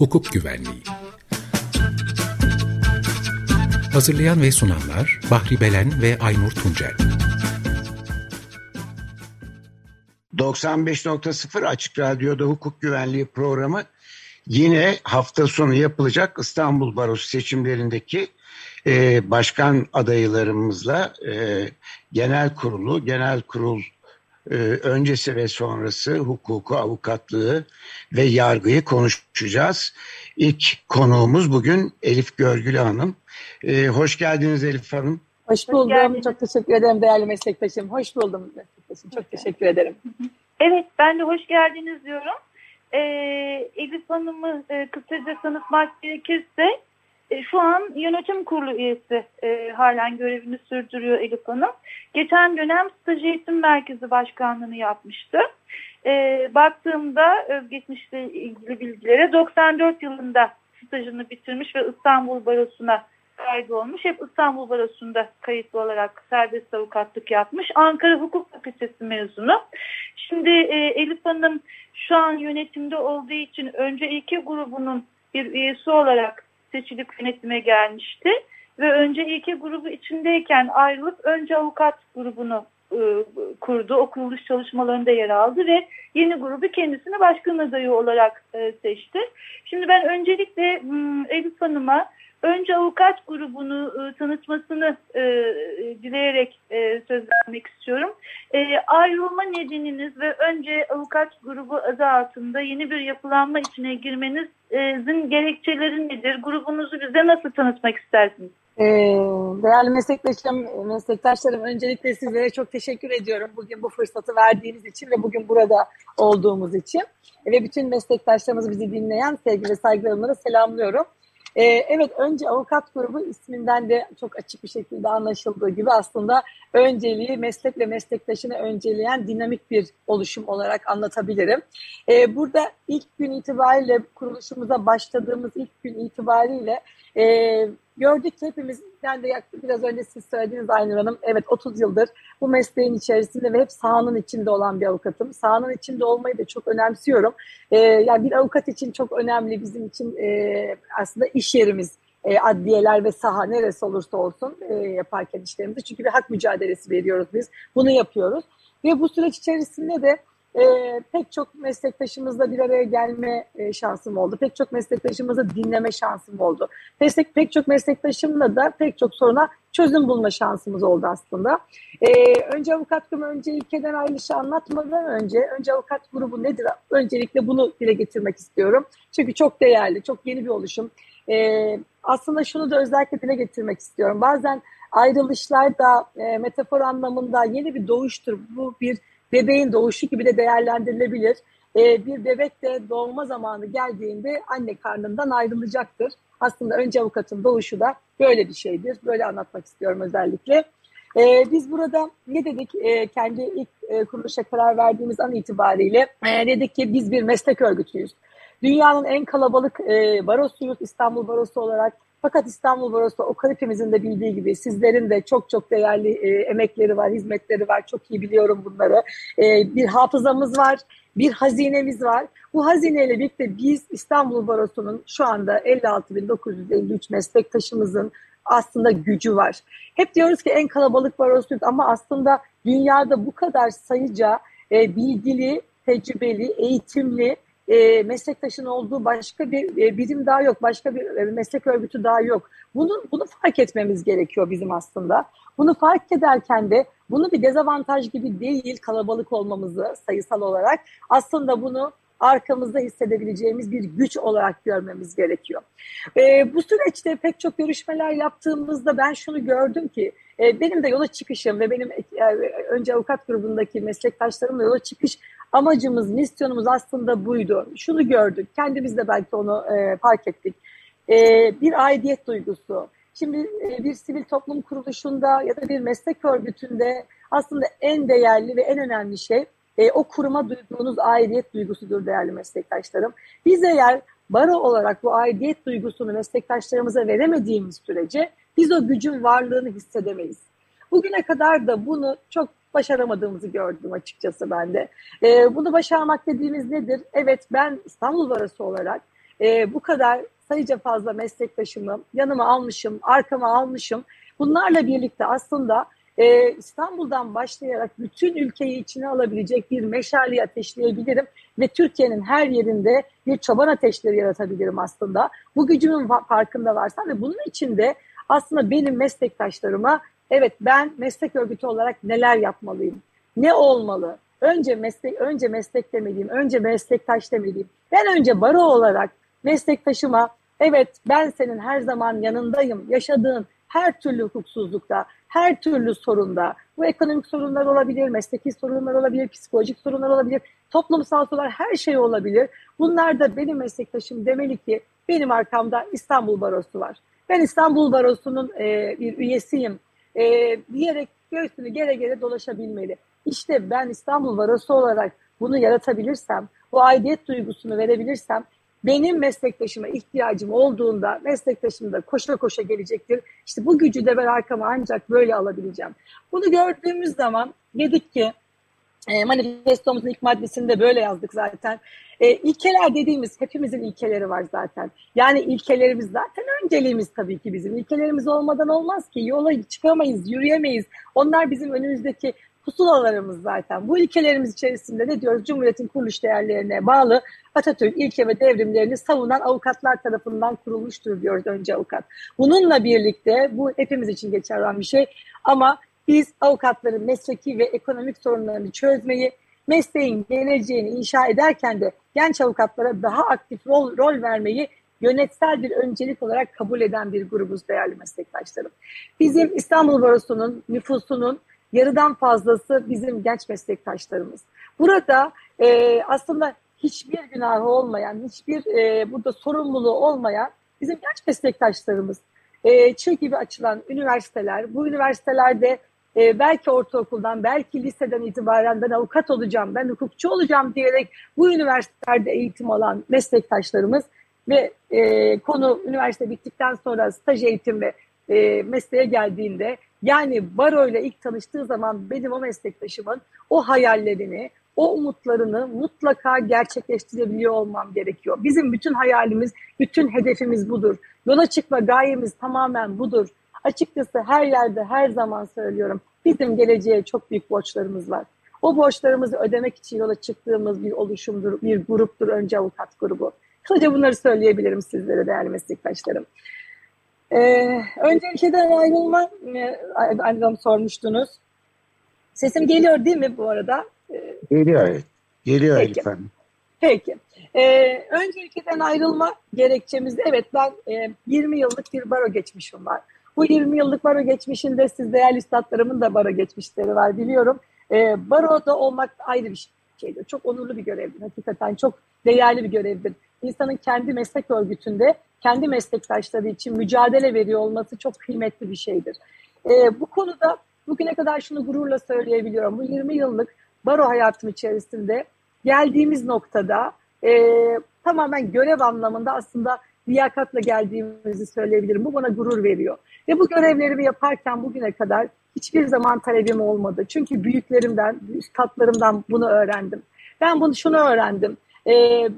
Hukuk Güvenliği. Hazırlayan ve sunanlar Bahri Belen ve Aynur Tuncel. 95.0 Açık Radyo'da hukuk güvenliği programı yine hafta sonu yapılacak İstanbul Barosu seçimlerindeki e, başkan adaylarımızla e, genel kurulu, genel kurul e, öncesi ve sonrası hukuku, avukatlığı ve yargıyı konuşacağız. İlk konuğumuz bugün Elif Görgülü Hanım. E, hoş geldiniz Elif Hanım. Hoş buldum. Hoş Çok teşekkür ederim değerli meslektaşım. Hoş buldum meslektaşım. Çok teşekkür ederim. Evet ben de hoş geldiniz diyorum. Ee, Elif Hanım'ı e, kısaca tanıtmak gerekirse e, şu an yönetim kurulu üyesi e, halen görevini sürdürüyor Elif Hanım. Geçen dönem staj eğitim merkezi başkanlığını yapmıştı. E, baktığımda özgeçmişle ilgili bilgilere 94 yılında stajını bitirmiş ve İstanbul Barosu'na kaydolmuş. Hep İstanbul Barosu'nda kayıtlı olarak serbest avukatlık yapmış. Ankara Hukuk Fakültesi mezunu. Şimdi e, Elif Hanım şu an yönetimde olduğu için önce iki grubunun bir üyesi olarak seçilip yönetime gelmişti. Ve önce iki grubu içindeyken ayrılıp önce avukat grubunu e, kurdu. O kuruluş çalışmalarında yer aldı ve yeni grubu kendisini başkan adayı olarak e, seçti. Şimdi ben öncelikle m, Elif Hanım'a önce avukat grubunu e, tanıtmasını e, dileyerek e, söz vermek istiyorum. E, ayrılma nedeniniz ve önce avukat grubu adı altında yeni bir yapılanma içine girmenizin gerekçeleri nedir? Grubunuzu bize nasıl tanıtmak istersiniz? Ee, değerli meslektaşlarım, meslektaşlarım öncelikle sizlere çok teşekkür ediyorum. Bugün bu fırsatı verdiğiniz için ve bugün burada olduğumuz için. Ve bütün meslektaşlarımızı bizi dinleyen sevgi ve saygılarımla selamlıyorum. Ee, evet önce avukat grubu isminden de çok açık bir şekilde anlaşıldığı gibi aslında önceliği meslek ve meslektaşını önceleyen dinamik bir oluşum olarak anlatabilirim. Ee, burada ilk gün itibariyle kuruluşumuza başladığımız ilk gün itibariyle e, gördük ki hepimiz, ben de biraz önce siz söylediğiniz Aynur Hanım, evet 30 yıldır bu mesleğin içerisinde ve hep sahanın içinde olan bir avukatım. Sahanın içinde olmayı da çok önemsiyorum. Ee, yani bir avukat için çok önemli bizim için e, aslında iş yerimiz. E, adliyeler ve saha neresi olursa olsun e, yaparken işlerimizi. Çünkü bir hak mücadelesi veriyoruz biz. Bunu yapıyoruz. Ve bu süreç içerisinde de e, pek çok meslektaşımızla bir araya gelme e, şansım oldu. Pek çok meslektaşımızı dinleme şansım oldu. Meslek, pek çok meslektaşımla da pek çok soruna çözüm bulma şansımız oldu aslında. E, önce avukat grubu, önce ilkeden ayrılışı anlatmadan önce, önce avukat grubu nedir? Öncelikle bunu dile getirmek istiyorum. Çünkü çok değerli, çok yeni bir oluşum. E, aslında şunu da özellikle dile getirmek istiyorum. Bazen ayrılışlar da e, metafor anlamında yeni bir doğuştur. Bu bir bebeğin doğuşu gibi de değerlendirilebilir. E, bir bebek de doğma zamanı geldiğinde anne karnından ayrılacaktır. Aslında önce avukatın doğuşu da böyle bir şeydir. Böyle anlatmak istiyorum özellikle. E, biz burada ne dedik e, kendi ilk e, kuruluşa karar verdiğimiz an itibariyle e, dedik ki biz bir meslek örgütüyüz. Dünyanın en kalabalık e, barosuyuz İstanbul Barosu olarak. Fakat İstanbul Barosu o hepimizin de bildiği gibi sizlerin de çok çok değerli e, emekleri var, hizmetleri var. Çok iyi biliyorum bunları. E, bir hafızamız var, bir hazinemiz var. Bu hazineyle birlikte biz İstanbul Barosu'nun şu anda 56.953 meslektaşımızın aslında gücü var. Hep diyoruz ki en kalabalık barosuyuz ama aslında dünyada bu kadar sayıca e, bilgili, tecrübeli, eğitimli e, meslektaşın olduğu başka bir e, birim daha yok, başka bir e, meslek örgütü daha yok. Bunu bunu fark etmemiz gerekiyor bizim aslında. Bunu fark ederken de bunu bir dezavantaj gibi değil kalabalık olmamızı sayısal olarak aslında bunu arkamızda hissedebileceğimiz bir güç olarak görmemiz gerekiyor. E, bu süreçte pek çok görüşmeler yaptığımızda ben şunu gördüm ki e, benim de yola çıkışım ve benim e, önce avukat grubundaki meslektaşlarımla yola çıkış amacımız, misyonumuz aslında buydu. Şunu gördük, kendimiz de belki onu e, fark ettik. E, bir aidiyet duygusu. Şimdi e, bir sivil toplum kuruluşunda ya da bir meslek örgütünde aslında en değerli ve en önemli şey e, o kuruma duyduğunuz aidiyet duygusudur değerli meslektaşlarım. Biz eğer baro olarak bu aidiyet duygusunu meslektaşlarımıza veremediğimiz sürece biz o gücün varlığını hissedemeyiz. Bugüne kadar da bunu çok başaramadığımızı gördüm açıkçası ben de. E, bunu başarmak dediğimiz nedir? Evet ben İstanbul Barosu olarak e, bu kadar sayıca fazla meslektaşımı yanıma almışım, arkama almışım. Bunlarla birlikte aslında e, İstanbul'dan başlayarak bütün ülkeyi içine alabilecek bir meşaleyi ateşleyebilirim ve Türkiye'nin her yerinde bir çoban ateşleri yaratabilirim aslında. Bu gücümün farkında varsam ve bunun içinde aslında benim meslektaşlarıma evet ben meslek örgütü olarak neler yapmalıyım? Ne olmalı? Önce meslek önce meslek demeliyim, önce meslektaş demeliyim. Ben önce baro olarak meslektaşıma evet ben senin her zaman yanındayım. Yaşadığın her türlü hukuksuzlukta, her türlü sorunda, bu ekonomik sorunlar olabilir, mesleki sorunlar olabilir, psikolojik sorunlar olabilir, toplumsal sorunlar her şey olabilir. Bunlar da benim meslektaşım demeli ki benim arkamda İstanbul Barosu var. Ben İstanbul Barosu'nun e, bir üyesiyim e, diyerek göğsünü gere gere dolaşabilmeli. İşte ben İstanbul Barosu olarak bunu yaratabilirsem, bu aidiyet duygusunu verebilirsem benim meslektaşıma ihtiyacım olduğunda meslektaşım da koşa koşa gelecektir. İşte bu gücü de ben arkama ancak böyle alabileceğim. Bunu gördüğümüz zaman dedik ki e, manifestomuzun ilk maddesinde böyle yazdık zaten. E, ilkeler dediğimiz hepimizin ilkeleri var zaten. Yani ilkelerimiz zaten önceliğimiz tabii ki bizim. İlkelerimiz olmadan olmaz ki. Yola çıkamayız, yürüyemeyiz. Onlar bizim önümüzdeki pusulalarımız zaten. Bu ilkelerimiz içerisinde ne diyoruz? Cumhuriyetin kuruluş değerlerine bağlı Atatürk ilke ve devrimlerini savunan avukatlar tarafından kurulmuştur diyoruz önce avukat. Bununla birlikte bu hepimiz için geçerli olan bir şey ama biz avukatların mesleki ve ekonomik sorunlarını çözmeyi, mesleğin geleceğini inşa ederken de genç avukatlara daha aktif rol, rol vermeyi yönetsel bir öncelik olarak kabul eden bir grubuz değerli meslektaşlarım. Bizim İstanbul Barosu'nun nüfusunun yarıdan fazlası bizim genç meslektaşlarımız. Burada e, aslında hiçbir günahı olmayan, hiçbir e, burada sorumluluğu olmayan bizim genç meslektaşlarımız. E, çığ gibi açılan üniversiteler, bu üniversitelerde e, belki ortaokuldan, belki liseden itibaren ben avukat olacağım, ben hukukçu olacağım diyerek bu üniversitelerde eğitim alan meslektaşlarımız ve e, konu üniversite bittikten sonra staj eğitim ve e, mesleğe geldiğinde yani baro ile ilk tanıştığı zaman benim o meslektaşımın o hayallerini, o umutlarını mutlaka gerçekleştirebiliyor olmam gerekiyor. Bizim bütün hayalimiz, bütün hedefimiz budur. Yola çıkma gayemiz tamamen budur. Açıkçası her yerde her zaman söylüyorum. Bizim geleceğe çok büyük borçlarımız var. O borçlarımızı ödemek için yola çıktığımız bir oluşumdur, bir gruptur önce avukat grubu. Kısaca bunları söyleyebilirim sizlere değerli meslektaşlarım. Ee, önce ülkeden ayrılma e, sormuştunuz. Sesim geliyor değil mi bu arada? Ee, geliyor. Geliyor Peki. efendim. Peki. Ee, önce ülkeden ayrılma gerekçemiz evet ben e, 20 yıllık bir baro geçmişim var. Bu 20 yıllık baro geçmişinde siz değerli üstadlarımın da baro geçmişleri var biliyorum. Ee, baroda olmak ayrı bir şeydir. Çok onurlu bir görevdir. Hakikaten çok değerli bir görevdir. İnsanın kendi meslek örgütünde kendi meslektaşları için mücadele veriyor olması çok kıymetli bir şeydir. Ee, bu konuda bugüne kadar şunu gururla söyleyebiliyorum. Bu 20 yıllık baro hayatım içerisinde geldiğimiz noktada e, tamamen görev anlamında aslında liyakatla geldiğimizi söyleyebilirim. Bu bana gurur veriyor. Ve bu görevlerimi yaparken bugüne kadar hiçbir zaman talebim olmadı. Çünkü büyüklerimden, üstadlarımdan bunu öğrendim. Ben bunu şunu öğrendim. Ee,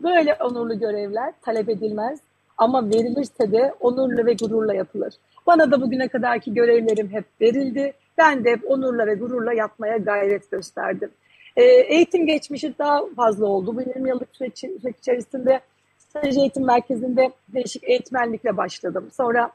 böyle onurlu görevler talep edilmez ama verilirse de onurlu ve gururla yapılır. Bana da bugüne kadarki görevlerim hep verildi. Ben de hep onurla ve gururla yapmaya gayret gösterdim. E, eğitim geçmişi daha fazla oldu. Bu 20 yıllık süreç içerisinde staj eğitim merkezinde değişik eğitmenlikle başladım. Sonra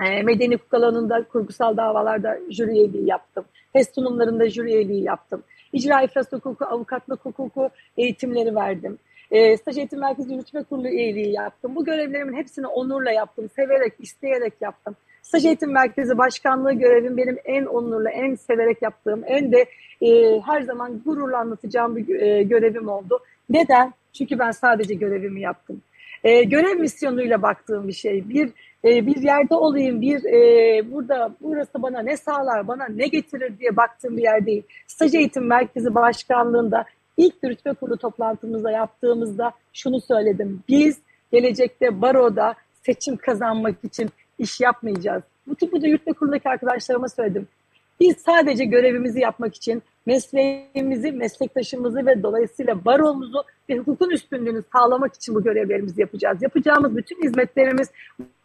e, medeni hukuk alanında kurgusal davalarda jüri üyeliği yaptım. Test sunumlarında jüri üyeliği yaptım. İcra iflas hukuku, avukatlık hukuku eğitimleri verdim. E, staj eğitim merkezi yürütme kurulu üyeliği yaptım. Bu görevlerimin hepsini onurla yaptım. Severek, isteyerek yaptım. Staj Eğitim Merkezi Başkanlığı görevim benim en onurlu, en severek yaptığım, en de e, her zaman gururla anlatacağım bir e, görevim oldu. Neden? Çünkü ben sadece görevimi yaptım. E, görev misyonuyla baktığım bir şey. Bir e, bir yerde olayım, bir e, burada burası bana ne sağlar, bana ne getirir diye baktığım bir yer değil. Staj Eğitim Merkezi Başkanlığı'nda ilk yürütme kurulu toplantımızda yaptığımızda şunu söyledim. Biz gelecekte baroda seçim kazanmak için iş yapmayacağız. Bu bu da yurtta kurulundaki arkadaşlarıma söyledim. Biz sadece görevimizi yapmak için mesleğimizi, meslektaşımızı ve dolayısıyla baromuzu ve hukukun üstünlüğünü sağlamak için bu görevlerimizi yapacağız. Yapacağımız bütün hizmetlerimiz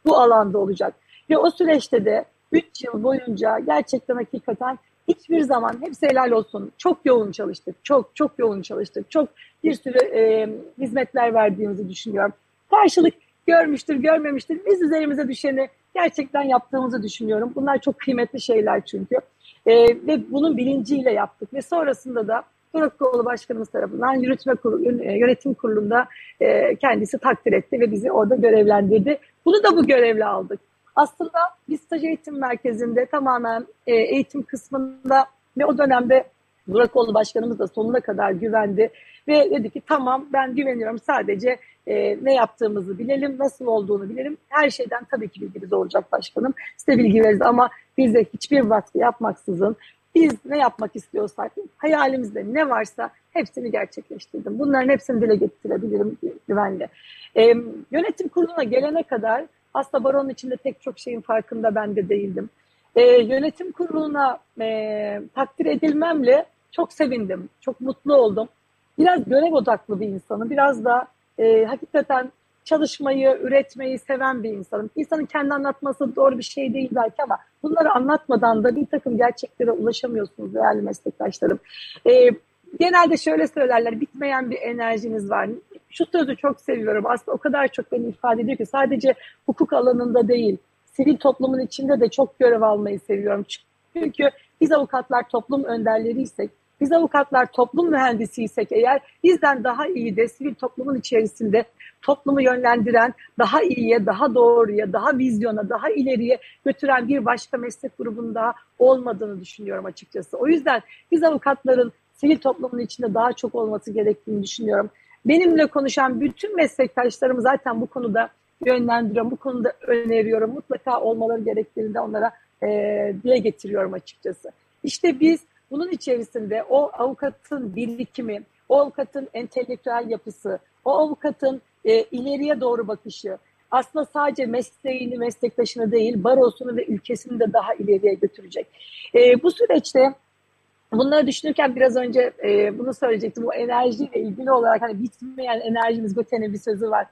bu alanda olacak. Ve o süreçte de 3 yıl boyunca gerçekten hakikaten hiçbir zaman hepsi helal olsun. Çok yoğun çalıştık. Çok çok yoğun çalıştık. Çok bir sürü e, hizmetler verdiğimizi düşünüyorum. Karşılık görmüştür, görmemiştir. Biz üzerimize düşeni gerçekten yaptığımızı düşünüyorum. Bunlar çok kıymetli şeyler çünkü. E, ve bunun bilinciyle yaptık. Ve sonrasında da Durakoğlu Başkanımız tarafından yürütme kurulu, e, yönetim kurulunda e, kendisi takdir etti ve bizi orada görevlendirdi. Bunu da bu görevle aldık. Aslında biz staj eğitim merkezinde tamamen e, eğitim kısmında ve o dönemde Durakoğlu Başkanımız da sonuna kadar güvendi ve dedi ki tamam ben güveniyorum sadece e, ne yaptığımızı bilelim, nasıl olduğunu bilelim. Her şeyden tabii ki bilgimiz olacak başkanım. Size bilgi veririz ama bize hiçbir baskı yapmaksızın biz ne yapmak istiyorsak, hayalimizde ne varsa hepsini gerçekleştirdim. Bunların hepsini dile getirebilirim güvenle. E, yönetim kuruluna gelene kadar aslında baronun içinde tek çok şeyin farkında ben de değildim. E, yönetim kuruluna e, takdir edilmemle çok sevindim, çok mutlu oldum. Biraz görev odaklı bir insanım, biraz da e, hakikaten çalışmayı, üretmeyi seven bir insanım. İnsanın kendi anlatması doğru bir şey değil belki ama bunları anlatmadan da bir takım gerçeklere ulaşamıyorsunuz değerli meslektaşlarım. E, genelde şöyle söylerler, bitmeyen bir enerjiniz var. Şu sözü çok seviyorum. Aslında o kadar çok beni ifade ediyor ki sadece hukuk alanında değil, sivil toplumun içinde de çok görev almayı seviyorum. Çünkü biz avukatlar toplum önderleriysek, biz avukatlar toplum mühendisiysek eğer bizden daha iyi de sivil toplumun içerisinde toplumu yönlendiren, daha iyiye, daha doğruya, daha vizyona, daha ileriye götüren bir başka meslek grubunda olmadığını düşünüyorum açıkçası. O yüzden biz avukatların sivil toplumun içinde daha çok olması gerektiğini düşünüyorum. Benimle konuşan bütün meslektaşlarım zaten bu konuda yönlendiriyorum, bu konuda öneriyorum. Mutlaka olmaları gerektiğini de onlara e, dile getiriyorum açıkçası. İşte biz bunun içerisinde o avukatın birikimi, o avukatın entelektüel yapısı, o avukatın e, ileriye doğru bakışı, aslında sadece mesleğini, meslektaşını değil, barosunu ve ülkesini de daha ileriye götürecek. E, bu süreçte bunları düşünürken biraz önce e, bunu söyleyecektim. Bu enerjiyle ilgili olarak hani bitmeyen enerjimiz Göte'nin bir sözü var.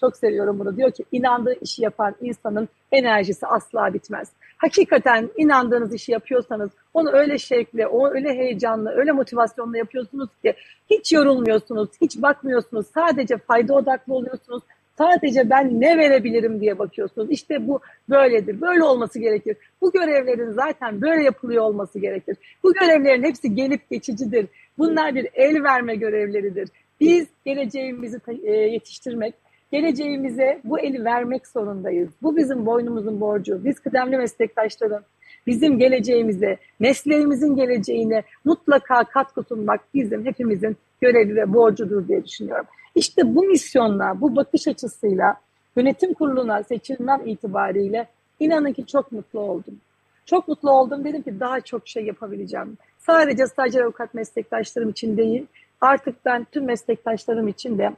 Çok seviyorum bunu. Diyor ki inandığı işi yapan insanın enerjisi asla bitmez. Hakikaten inandığınız işi yapıyorsanız onu öyle şevkle, o öyle heyecanlı, öyle motivasyonla yapıyorsunuz ki hiç yorulmuyorsunuz, hiç bakmıyorsunuz. Sadece fayda odaklı oluyorsunuz. Sadece ben ne verebilirim diye bakıyorsunuz. İşte bu böyledir. Böyle olması gerekir. Bu görevlerin zaten böyle yapılıyor olması gerekir. Bu görevlerin hepsi gelip geçicidir. Bunlar bir el verme görevleridir. Biz geleceğimizi e, yetiştirmek, geleceğimize bu eli vermek zorundayız. Bu bizim boynumuzun borcu. Biz kıdemli meslektaşların bizim geleceğimize, mesleğimizin geleceğine mutlaka katkı sunmak bizim hepimizin görevi ve borcudur diye düşünüyorum. İşte bu misyonla, bu bakış açısıyla yönetim kuruluna seçilmem itibariyle inanın ki çok mutlu oldum. Çok mutlu oldum. Dedim ki daha çok şey yapabileceğim. Sadece stajyer avukat meslektaşlarım için değil, artık ben tüm meslektaşlarım için de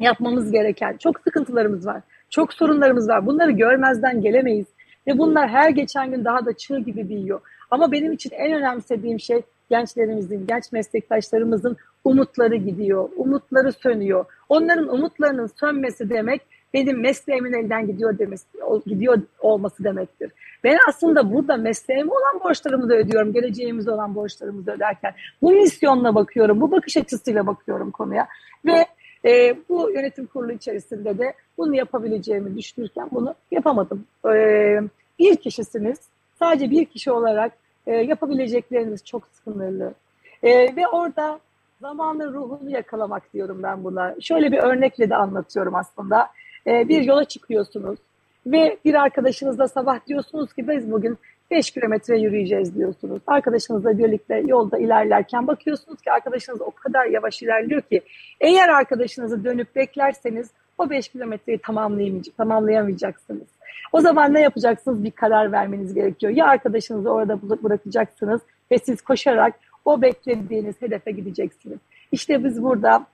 yapmamız gereken çok sıkıntılarımız var. Çok sorunlarımız var. Bunları görmezden gelemeyiz. Ve bunlar her geçen gün daha da çığ gibi büyüyor. Ama benim için en önemsediğim şey gençlerimizin, genç meslektaşlarımızın umutları gidiyor. Umutları sönüyor. Onların umutlarının sönmesi demek benim mesleğimin elden gidiyor demesi, gidiyor olması demektir. Ben aslında burada mesleğime olan borçlarımı da ödüyorum. Geleceğimize olan borçlarımı da öderken bu misyonla bakıyorum, bu bakış açısıyla bakıyorum konuya. Ve e, bu yönetim kurulu içerisinde de bunu yapabileceğimi düşünürken bunu yapamadım. E, bir kişisiniz, sadece bir kişi olarak e, yapabilecekleriniz çok sınırlı. E, ve orada zamanın ruhunu yakalamak diyorum ben buna. Şöyle bir örnekle de anlatıyorum aslında. E, bir yola çıkıyorsunuz ve bir arkadaşınızla sabah diyorsunuz ki biz bugün 5 kilometre yürüyeceğiz diyorsunuz. Arkadaşınızla birlikte yolda ilerlerken bakıyorsunuz ki arkadaşınız o kadar yavaş ilerliyor ki eğer arkadaşınızı dönüp beklerseniz o 5 kilometreyi tamamlayamayacaksınız. O zaman ne yapacaksınız? Bir karar vermeniz gerekiyor. Ya arkadaşınızı orada bırakacaksınız ve siz koşarak o beklediğiniz hedefe gideceksiniz. İşte biz burada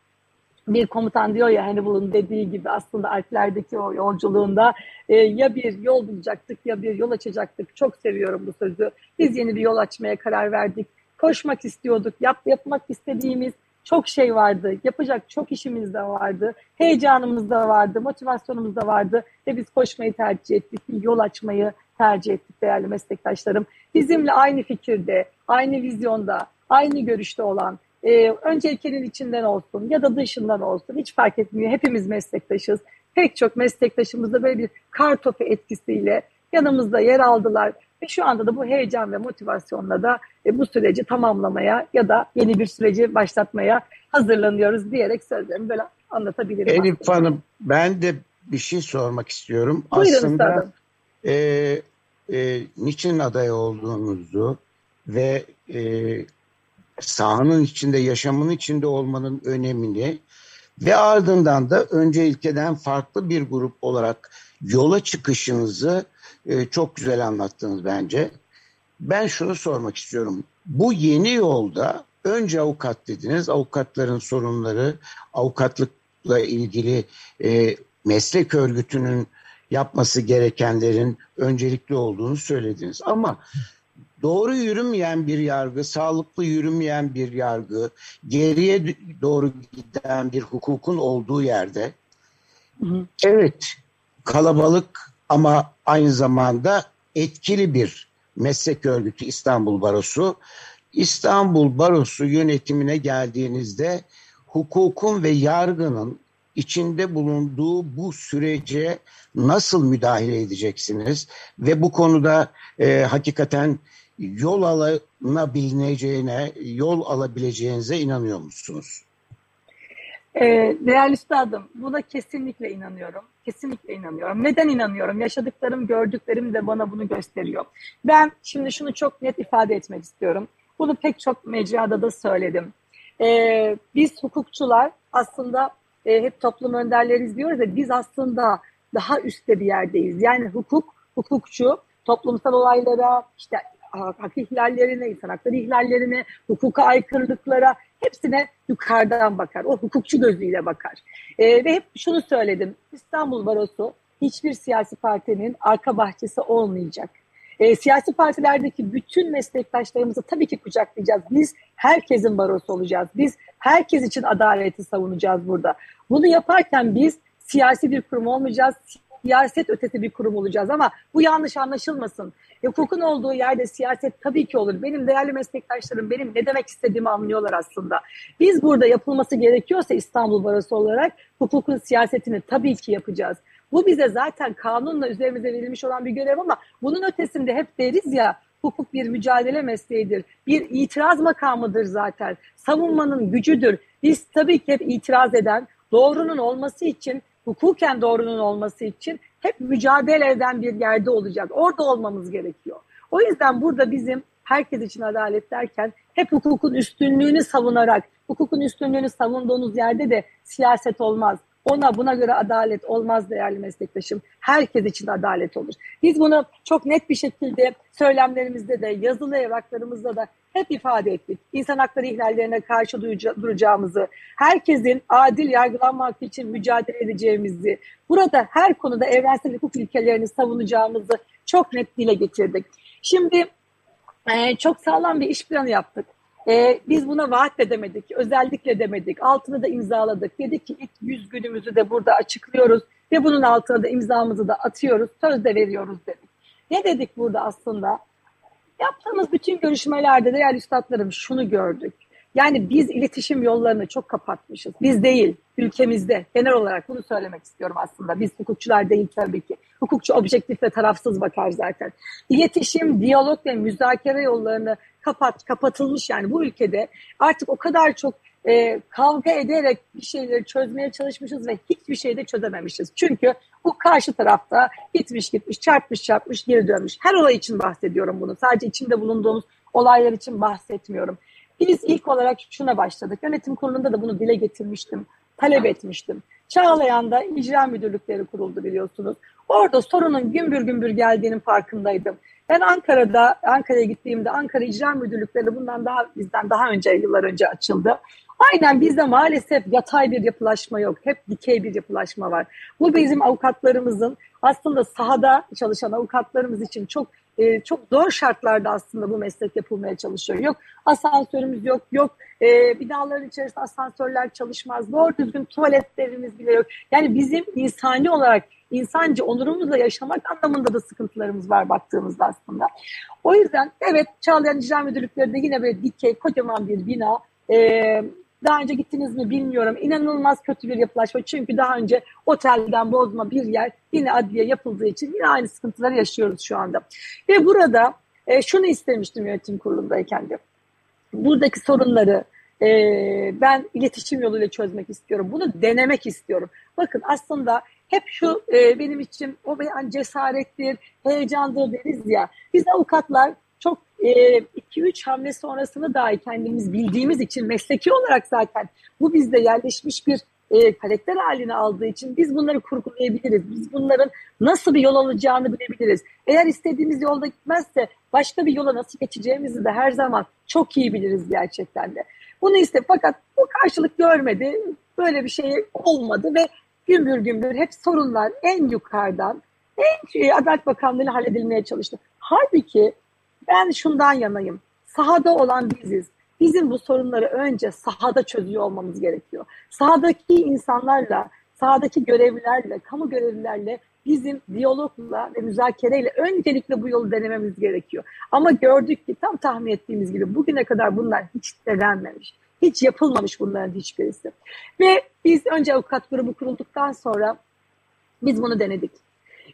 bir komutan diyor ya bunun dediği gibi aslında Alplerdeki o yolculuğunda e, ya bir yol bulacaktık ya bir yol açacaktık. Çok seviyorum bu sözü. Biz yeni bir yol açmaya karar verdik koşmak istiyorduk. Yap, yapmak istediğimiz çok şey vardı. Yapacak çok işimiz de vardı. Heyecanımız da vardı. Motivasyonumuz da vardı. Ve biz koşmayı tercih ettik. Yol açmayı tercih ettik değerli meslektaşlarım. Bizimle aynı fikirde, aynı vizyonda, aynı görüşte olan e, önce ülkenin içinden olsun ya da dışından olsun hiç fark etmiyor. Hepimiz meslektaşız. Pek çok meslektaşımız da böyle bir kar topu etkisiyle yanımızda yer aldılar. Ve şu anda da bu heyecan ve motivasyonla da e, bu süreci tamamlamaya ya da yeni bir süreci başlatmaya hazırlanıyoruz diyerek sözlerimi böyle anlatabilirim. Elif aslında. Hanım ben de bir şey sormak istiyorum. Buyurun aslında e, e, niçin aday olduğunuzu ve e, sahanın içinde, yaşamın içinde olmanın önemini ve ardından da önce ilkeden farklı bir grup olarak yola çıkışınızı e, çok güzel anlattınız bence. Ben şunu sormak istiyorum. Bu yeni yolda önce avukat dediniz. Avukatların sorunları, avukatlıkla ilgili e, meslek örgütünün yapması gerekenlerin öncelikli olduğunu söylediniz. Ama doğru yürümeyen bir yargı, sağlıklı yürümeyen bir yargı, geriye doğru giden bir hukukun olduğu yerde hı hı. evet kalabalık ama aynı zamanda etkili bir meslek örgütü İstanbul Barosu. İstanbul Barosu yönetimine geldiğinizde hukukun ve yargının içinde bulunduğu bu sürece nasıl müdahale edeceksiniz ve bu konuda e, hakikaten yol alınabileceğine, yol alabileceğinize inanıyor musunuz? Ee, değerli üstadım, buna kesinlikle inanıyorum. Kesinlikle inanıyorum. Neden inanıyorum? Yaşadıklarım, gördüklerim de bana bunu gösteriyor. Ben şimdi şunu çok net ifade etmek istiyorum. Bunu pek çok mecrada da söyledim. Ee, biz hukukçular aslında e, hep toplum önderleriz diyoruz da biz aslında daha üstte bir yerdeyiz. Yani hukuk, hukukçu toplumsal olaylara, işte hak ihlallerine, insan hakları ihlallerine, hukuka aykırılıklara hepsine yukarıdan bakar. O hukukçu gözüyle bakar. E, ve hep şunu söyledim. İstanbul Barosu hiçbir siyasi partinin arka bahçesi olmayacak. E, siyasi partilerdeki bütün meslektaşlarımızı tabii ki kucaklayacağız. Biz herkesin barosu olacağız. Biz herkes için adaleti savunacağız burada. Bunu yaparken biz siyasi bir kurum olmayacağız siyaset ötesi bir kurum olacağız ama bu yanlış anlaşılmasın. Hukukun olduğu yerde siyaset tabii ki olur. Benim değerli meslektaşlarım benim ne demek istediğimi anlıyorlar aslında. Biz burada yapılması gerekiyorsa İstanbul Barosu olarak hukukun siyasetini tabii ki yapacağız. Bu bize zaten kanunla üzerimize verilmiş olan bir görev ama bunun ötesinde hep deriz ya hukuk bir mücadele mesleğidir. Bir itiraz makamıdır zaten. Savunmanın gücüdür. Biz tabii ki hep itiraz eden, doğrunun olması için hukuken doğrunun olması için hep mücadele eden bir yerde olacak. Orada olmamız gerekiyor. O yüzden burada bizim herkes için adalet derken hep hukukun üstünlüğünü savunarak, hukukun üstünlüğünü savunduğunuz yerde de siyaset olmaz. Ona buna göre adalet olmaz değerli meslektaşım. Herkes için adalet olur. Biz bunu çok net bir şekilde söylemlerimizde de yazılı evraklarımızda da hep ifade ettik. İnsan hakları ihlallerine karşı duracağımızı, herkesin adil yargılanmak için mücadele edeceğimizi, burada her konuda evrensel hukuk ilkelerini savunacağımızı çok net dile getirdik. Şimdi e, çok sağlam bir iş planı yaptık. Ee, biz buna vaat de demedik, özellikle demedik. Altını da imzaladık. Dedik ki ilk yüz günümüzü de burada açıklıyoruz ve bunun altına da imzamızı da atıyoruz. Söz de veriyoruz dedik. Ne dedik burada aslında? Yaptığımız bütün görüşmelerde değerli üstadlarım şunu gördük. Yani biz iletişim yollarını çok kapatmışız. Biz değil, ülkemizde genel olarak bunu söylemek istiyorum aslında. Biz hukukçular değil tabii ki. Hukukçu objektif ve tarafsız bakar zaten. İletişim, diyalog ve müzakere yollarını kapat, kapatılmış yani bu ülkede artık o kadar çok e, kavga ederek bir şeyleri çözmeye çalışmışız ve hiçbir şey de çözememişiz. Çünkü bu karşı tarafta gitmiş gitmiş, çarpmış çarpmış, geri dönmüş. Her olay için bahsediyorum bunu. Sadece içinde bulunduğumuz olaylar için bahsetmiyorum. Biz ilk olarak şuna başladık. Yönetim kurulunda da bunu dile getirmiştim, talep etmiştim. Çağlayan'da icra müdürlükleri kuruldu biliyorsunuz. Orada sorunun gümbür gümbür geldiğinin farkındaydım. Ben Ankara'da, Ankara'ya gittiğimde Ankara İcra Müdürlükleri bundan daha bizden daha önce yıllar önce açıldı. Aynen bizde maalesef yatay bir yapılaşma yok. Hep dikey bir yapılaşma var. Bu bizim avukatlarımızın aslında sahada çalışan avukatlarımız için çok e, çok zor şartlarda aslında bu meslek yapılmaya çalışıyor. Yok asansörümüz yok, yok e, binaların içerisinde asansörler çalışmaz, doğru düzgün tuvaletlerimiz bile yok. Yani bizim insani olarak insancı onurumuzla yaşamak anlamında da sıkıntılarımız var baktığımızda aslında. O yüzden evet Çağlayan İcra Müdürlükleri yine böyle dikey kocaman bir bina. E, daha önce gittiniz mi bilmiyorum. İnanılmaz kötü bir yapılaşma. Çünkü daha önce otelden bozma bir yer yine adliye yapıldığı için yine aynı sıkıntıları yaşıyoruz şu anda. Ve burada e, şunu istemiştim yönetim kurulundayken de. Buradaki sorunları e, ben iletişim yoluyla çözmek istiyorum. Bunu denemek istiyorum. Bakın aslında hep şu e, benim için o bir cesarettir, heyecandır deriz ya. Biz avukatlar çok 2-3 e, hamle sonrasını dahi kendimiz bildiğimiz için mesleki olarak zaten bu bizde yerleşmiş bir e, karakter haline aldığı için biz bunları kurgulayabiliriz. Biz bunların nasıl bir yol alacağını bilebiliriz. Eğer istediğimiz yolda gitmezse başka bir yola nasıl geçeceğimizi de her zaman çok iyi biliriz gerçekten de. Bunu iste fakat bu karşılık görmedi. Böyle bir şey olmadı ve gümbür gümbür hep sorunlar en yukarıdan en e, Adalet Bakanlığı'yla halledilmeye çalıştı. Halbuki ben şundan yanayım. Sahada olan biziz. Bizim bu sorunları önce sahada çözüyor olmamız gerekiyor. Sahadaki insanlarla, sahadaki görevlilerle, kamu görevlilerle bizim diyalogla ve müzakereyle öncelikle bu yolu denememiz gerekiyor. Ama gördük ki tam tahmin ettiğimiz gibi bugüne kadar bunlar hiç denenmemiş. Hiç yapılmamış bunların hiçbirisi. Ve biz önce avukat grubu kurulduktan sonra biz bunu denedik.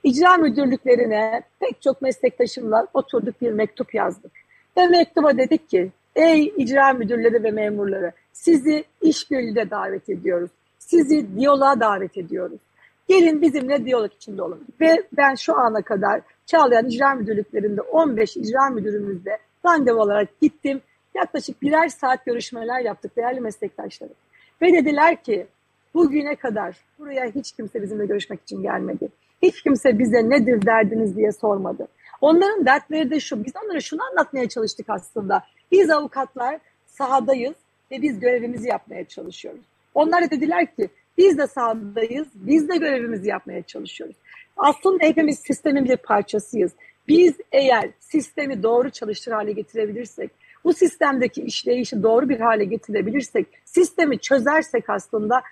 İcra müdürlüklerine pek çok meslektaşımla oturduk bir mektup yazdık. Ve mektuba dedik ki ey icra müdürleri ve memurları sizi işbirliğine davet ediyoruz. Sizi diyaloğa davet ediyoruz. Gelin bizimle diyalog içinde olun. Ve ben şu ana kadar Çağlayan icra müdürlüklerinde 15 icra müdürümüzle randevu olarak gittim. Yaklaşık birer saat görüşmeler yaptık değerli meslektaşlarım. Ve dediler ki bugüne kadar buraya hiç kimse bizimle görüşmek için gelmedi. Hiç kimse bize nedir derdiniz diye sormadı. Onların dertleri de şu. Biz onlara şunu anlatmaya çalıştık aslında. Biz avukatlar sahadayız ve biz görevimizi yapmaya çalışıyoruz. Onlar da dediler ki biz de sahadayız, biz de görevimizi yapmaya çalışıyoruz. Aslında hepimiz sistemin bir parçasıyız. Biz eğer sistemi doğru çalıştır hale getirebilirsek, bu sistemdeki işleyişi doğru bir hale getirebilirsek, sistemi çözersek aslında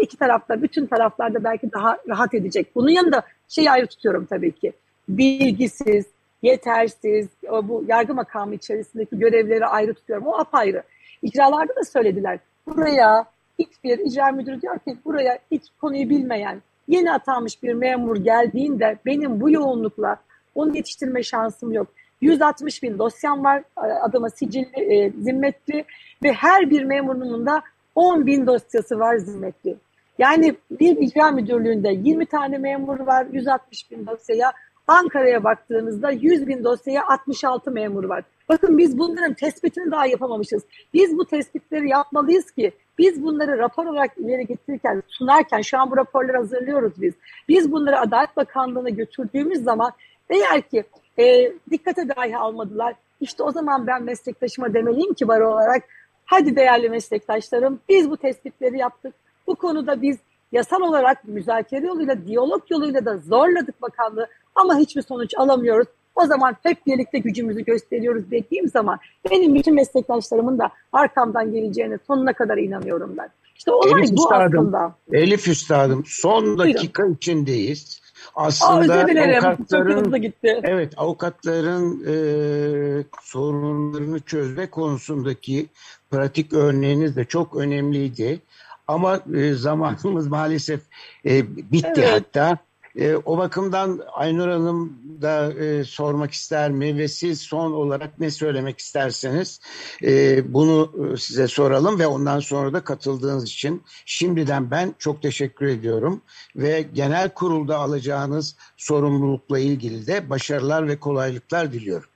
iki tarafta, bütün taraflarda belki daha rahat edecek. Bunun yanında şey ayrı tutuyorum tabii ki. Bilgisiz, yetersiz, bu yargı makamı içerisindeki görevleri ayrı tutuyorum. O apayrı. İcralarda da söylediler. Buraya hiçbir icra müdürü diyor ki buraya hiç konuyu bilmeyen, yeni atanmış bir memur geldiğinde benim bu yoğunlukla onu yetiştirme şansım yok. 160 bin dosyam var adama sicilli, e, zimmetli ve her bir memurunun da 10 bin dosyası var zimmetli. Yani bir icra müdürlüğünde 20 tane memur var 160 bin dosyaya. Ankara'ya baktığınızda 100 bin dosyaya 66 memur var. Bakın biz bunların tespitini daha yapamamışız. Biz bu tespitleri yapmalıyız ki biz bunları rapor olarak ileri getirirken, sunarken şu an bu raporları hazırlıyoruz biz. Biz bunları Adalet Bakanlığı'na götürdüğümüz zaman eğer ki e, dikkate dahi almadılar, işte o zaman ben meslektaşıma demeliyim ki baro olarak hadi değerli meslektaşlarım biz bu tespitleri yaptık. Bu konuda biz yasal olarak müzakere yoluyla, diyalog yoluyla da zorladık bakanlığı ama hiçbir sonuç alamıyoruz. O zaman hep birlikte gücümüzü gösteriyoruz dediğim zaman benim bütün meslektaşlarımın da arkamdan geleceğine sonuna kadar inanıyorum ben. İşte olay Elif bu üstadım, aslında. Elif Üstadım son dakika Buyurun. içindeyiz. Aslında Aa, avukatların gitti. evet avukatların e, sorunlarını çözme konusundaki pratik örneğiniz de çok önemliydi. Ama e, zamanımız maalesef e, bitti evet. hatta. E, o bakımdan Aynur Hanım da e, sormak ister mi ve siz son olarak ne söylemek isterseniz e, bunu e, size soralım ve ondan sonra da katıldığınız için şimdiden ben çok teşekkür ediyorum ve genel kurulda alacağınız sorumlulukla ilgili de başarılar ve kolaylıklar diliyorum.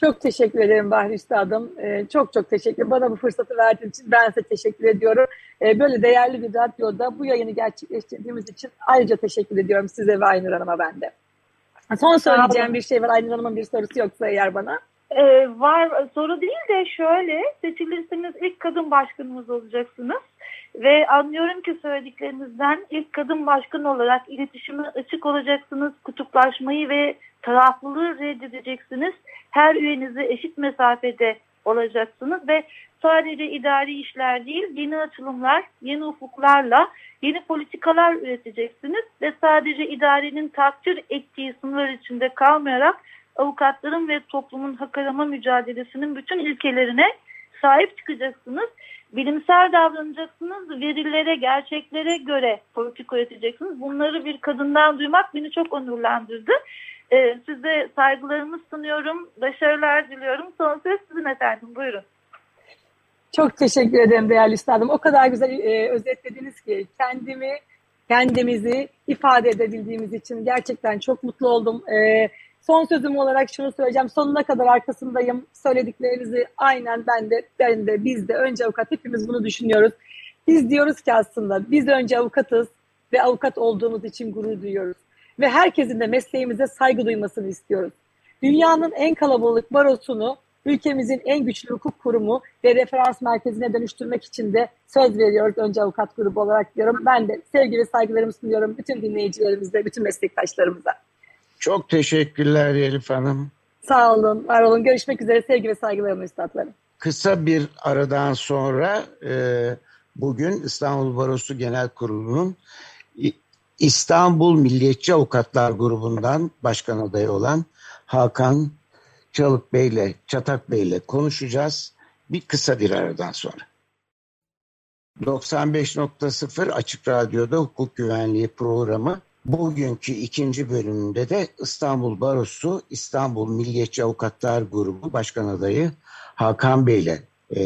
Çok teşekkür ederim Bahri Üstadım. Ee, çok çok teşekkür Bana bu fırsatı verdiğiniz için ben size teşekkür ediyorum. Ee, böyle değerli bir radyoda bu yayını gerçekleştirdiğimiz için ayrıca teşekkür ediyorum size ve Aynur Hanım'a ben de. Son söyleyeceğim bir şey var. Aynur Hanım'ın bir sorusu yoksa eğer bana. Ee, var soru değil de şöyle seçilirseniz ilk kadın başkanımız olacaksınız. Ve anlıyorum ki söylediklerinizden ilk kadın başkan olarak iletişime açık olacaksınız, kutuplaşmayı ve taraflılığı reddedeceksiniz. Her üyenize eşit mesafede olacaksınız ve sadece idari işler değil, yeni açılımlar, yeni ufuklarla yeni politikalar üreteceksiniz ve sadece idarenin takdir ettiği sınırlar içinde kalmayarak avukatların ve toplumun hak arama mücadelesinin bütün ilkelerine sahip çıkacaksınız. Bilimsel davranacaksınız, verilere, gerçeklere göre politik üreteceksiniz. Bunları bir kadından duymak beni çok onurlandırdı. Ee, size saygılarımı sunuyorum, başarılar diliyorum. Son söz sizin efendim, buyurun. Çok teşekkür ederim değerli üstadım. O kadar güzel e, özetlediniz ki kendimi, kendimizi ifade edebildiğimiz için gerçekten çok mutlu oldum. E, son sözüm olarak şunu söyleyeceğim. Sonuna kadar arkasındayım. Söylediklerinizi aynen ben de, ben de, biz de, önce avukat hepimiz bunu düşünüyoruz. Biz diyoruz ki aslında biz önce avukatız ve avukat olduğumuz için gurur duyuyoruz. Ve herkesin de mesleğimize saygı duymasını istiyoruz. Dünyanın en kalabalık barosunu ülkemizin en güçlü hukuk kurumu ve referans merkezine dönüştürmek için de söz veriyoruz önce avukat grubu olarak diyorum. Ben de sevgi ve saygılarımı sunuyorum bütün dinleyicilerimize, bütün meslektaşlarımıza. Çok teşekkürler Elif Hanım. Sağ olun, var olun. Görüşmek üzere. Sevgi ve saygılarımı üstadlarım. Kısa bir aradan sonra e, bugün İstanbul Barosu Genel Kurulu'nun İstanbul Milliyetçi Avukatlar Grubu'ndan başkan adayı olan Hakan Çalık Bey'le, Çatak Bey'le konuşacağız. Bir kısa bir aradan sonra. 95.0 Açık Radyo'da hukuk güvenliği programı bugünkü ikinci bölümünde de İstanbul Barosu İstanbul Milliyetçi Avukatlar Grubu Başkan Adayı Hakan Bey ile e,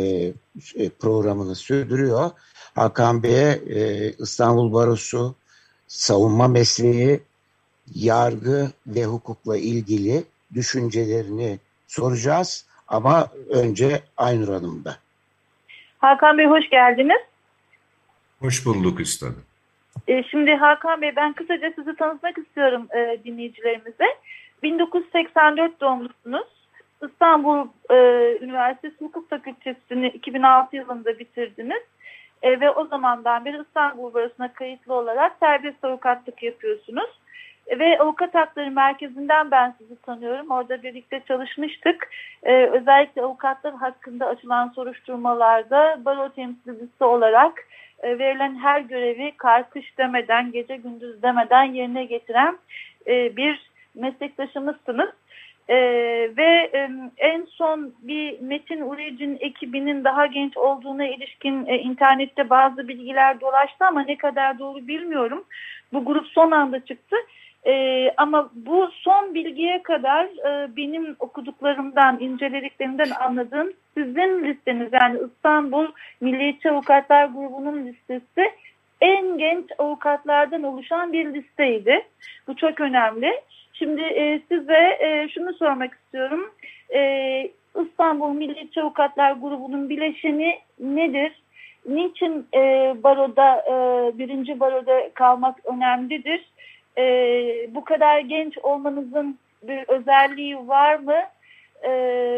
e, programını sürdürüyor. Hakan Bey'e e, İstanbul Barosu savunma mesleği, yargı ve hukukla ilgili düşüncelerini soracağız. Ama önce Aynur Hanım'da. Hakan Bey hoş geldiniz. Hoş bulduk üstadım. E, şimdi Hakan Bey ben kısaca sizi tanıtmak istiyorum e, dinleyicilerimize. 1984 doğumlusunuz. İstanbul e, Üniversitesi Hukuk Fakültesini 2006 yılında bitirdiniz. E, ve o zamandan beri İstanbul Barosu'na kayıtlı olarak serbest avukatlık yapıyorsunuz. Ve Avukat Hakları Merkezi'nden ben sizi tanıyorum. Orada birlikte çalışmıştık. Ee, özellikle avukatlar hakkında açılan soruşturmalarda baro temsilcisi olarak e, verilen her görevi karkış demeden, gece gündüz demeden yerine getiren e, bir meslektaşımızsınız. Ee, ve e, en son bir Metin Uric'in ekibinin daha genç olduğuna ilişkin e, internette bazı bilgiler dolaştı ama ne kadar doğru bilmiyorum. Bu grup son anda çıktı. E, ama bu son bilgiye kadar e, benim okuduklarımdan, incelediklerimden anladığım sizin listeniz yani İstanbul Milliyetçi Avukatlar Grubu'nun listesi en genç avukatlardan oluşan bir listeydi. Bu çok önemli. Şimdi e, size e, şunu sormak istiyorum. E, İstanbul Milliyetçi Avukatlar Grubu'nun bileşeni nedir? Niçin e, baroda, e, birinci baroda kalmak önemlidir? e, bu kadar genç olmanızın bir özelliği var mı? E,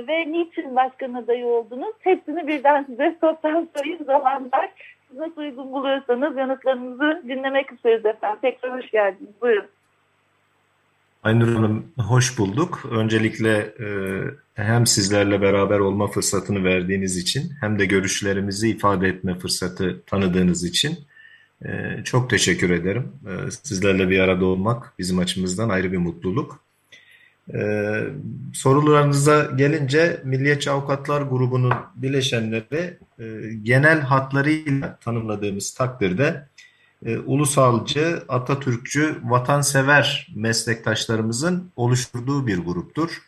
ve niçin başkan adayı oldunuz? Hepsini birden size toptan sorayım zamanlar. Siz nasıl uygun buluyorsanız yanıtlarınızı dinlemek isteriz efendim. Tekrar hoş geldiniz. Buyurun. Aynur Hanım hoş bulduk. Öncelikle e, hem sizlerle beraber olma fırsatını verdiğiniz için hem de görüşlerimizi ifade etme fırsatı tanıdığınız için ee, çok teşekkür ederim. Ee, sizlerle bir arada olmak bizim açımızdan ayrı bir mutluluk. Ee, sorularınıza gelince Milliyetçi Avukatlar Grubu'nun bileşenleri e, genel hatlarıyla tanımladığımız takdirde e, ulusalcı, Atatürkçü, vatansever meslektaşlarımızın oluşturduğu bir gruptur.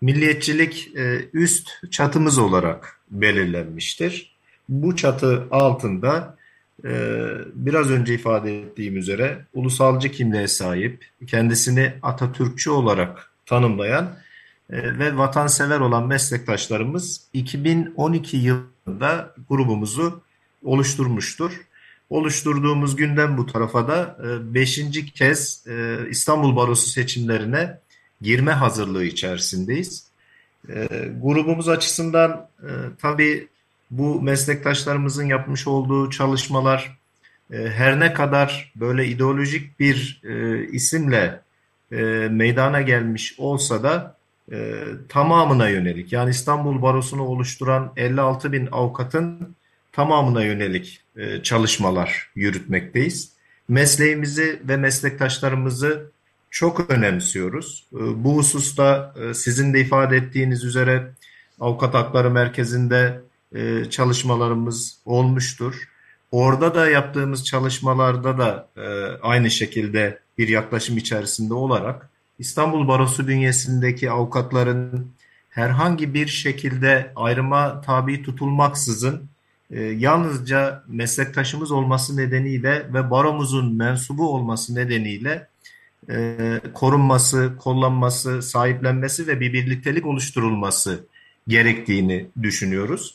Milliyetçilik e, üst çatımız olarak belirlenmiştir. Bu çatı altında ee, biraz önce ifade ettiğim üzere ulusalcı kimliğe sahip, kendisini Atatürkçü olarak tanımlayan e, ve vatansever olan meslektaşlarımız 2012 yılında grubumuzu oluşturmuştur. Oluşturduğumuz günden bu tarafa da 5. E, kez e, İstanbul Barosu seçimlerine girme hazırlığı içerisindeyiz. Grubumuz açısından tabii Bu meslektaşlarımızın yapmış olduğu çalışmalar her ne kadar böyle ideolojik bir isimle meydana gelmiş olsa da tamamına yönelik yani İstanbul Barosu'nu oluşturan 56 bin avukatın tamamına yönelik çalışmalar yürütmekteyiz. Mesleğimizi ve meslektaşlarımızı çok önemsiyoruz. Ee, bu hususta e, sizin de ifade ettiğiniz üzere Avukat Hakları Merkezi'nde e, çalışmalarımız olmuştur. Orada da yaptığımız çalışmalarda da e, aynı şekilde bir yaklaşım içerisinde olarak İstanbul Barosu bünyesindeki avukatların herhangi bir şekilde ayrıma tabi tutulmaksızın yalnızca meslektaşımız olması nedeniyle ve baromuzun mensubu olması nedeniyle e, korunması, kollanması, sahiplenmesi ve bir birliktelik oluşturulması gerektiğini düşünüyoruz.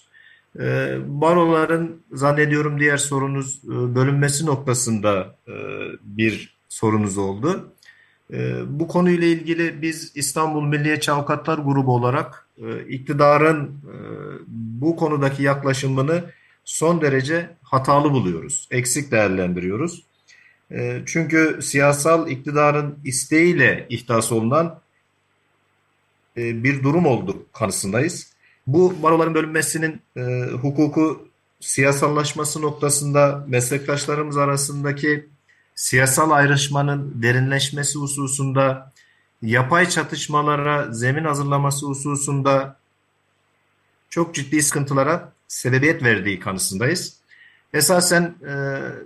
E, baroların zannediyorum diğer sorunuz e, bölünmesi noktasında e, bir sorunuz oldu. E, bu konuyla ilgili biz İstanbul Milliyetçi Avukatlar Grubu olarak e, iktidarın e, bu konudaki yaklaşımını son derece hatalı buluyoruz, eksik değerlendiriyoruz. Ee, çünkü siyasal iktidarın isteğiyle ihdas olunan e, bir durum oldu kanısındayız. Bu baroların bölünmesinin e, hukuku siyasallaşması noktasında meslektaşlarımız arasındaki siyasal ayrışmanın derinleşmesi hususunda, yapay çatışmalara zemin hazırlaması hususunda çok ciddi sıkıntılara sebebiyet verdiği kanısındayız esasen e,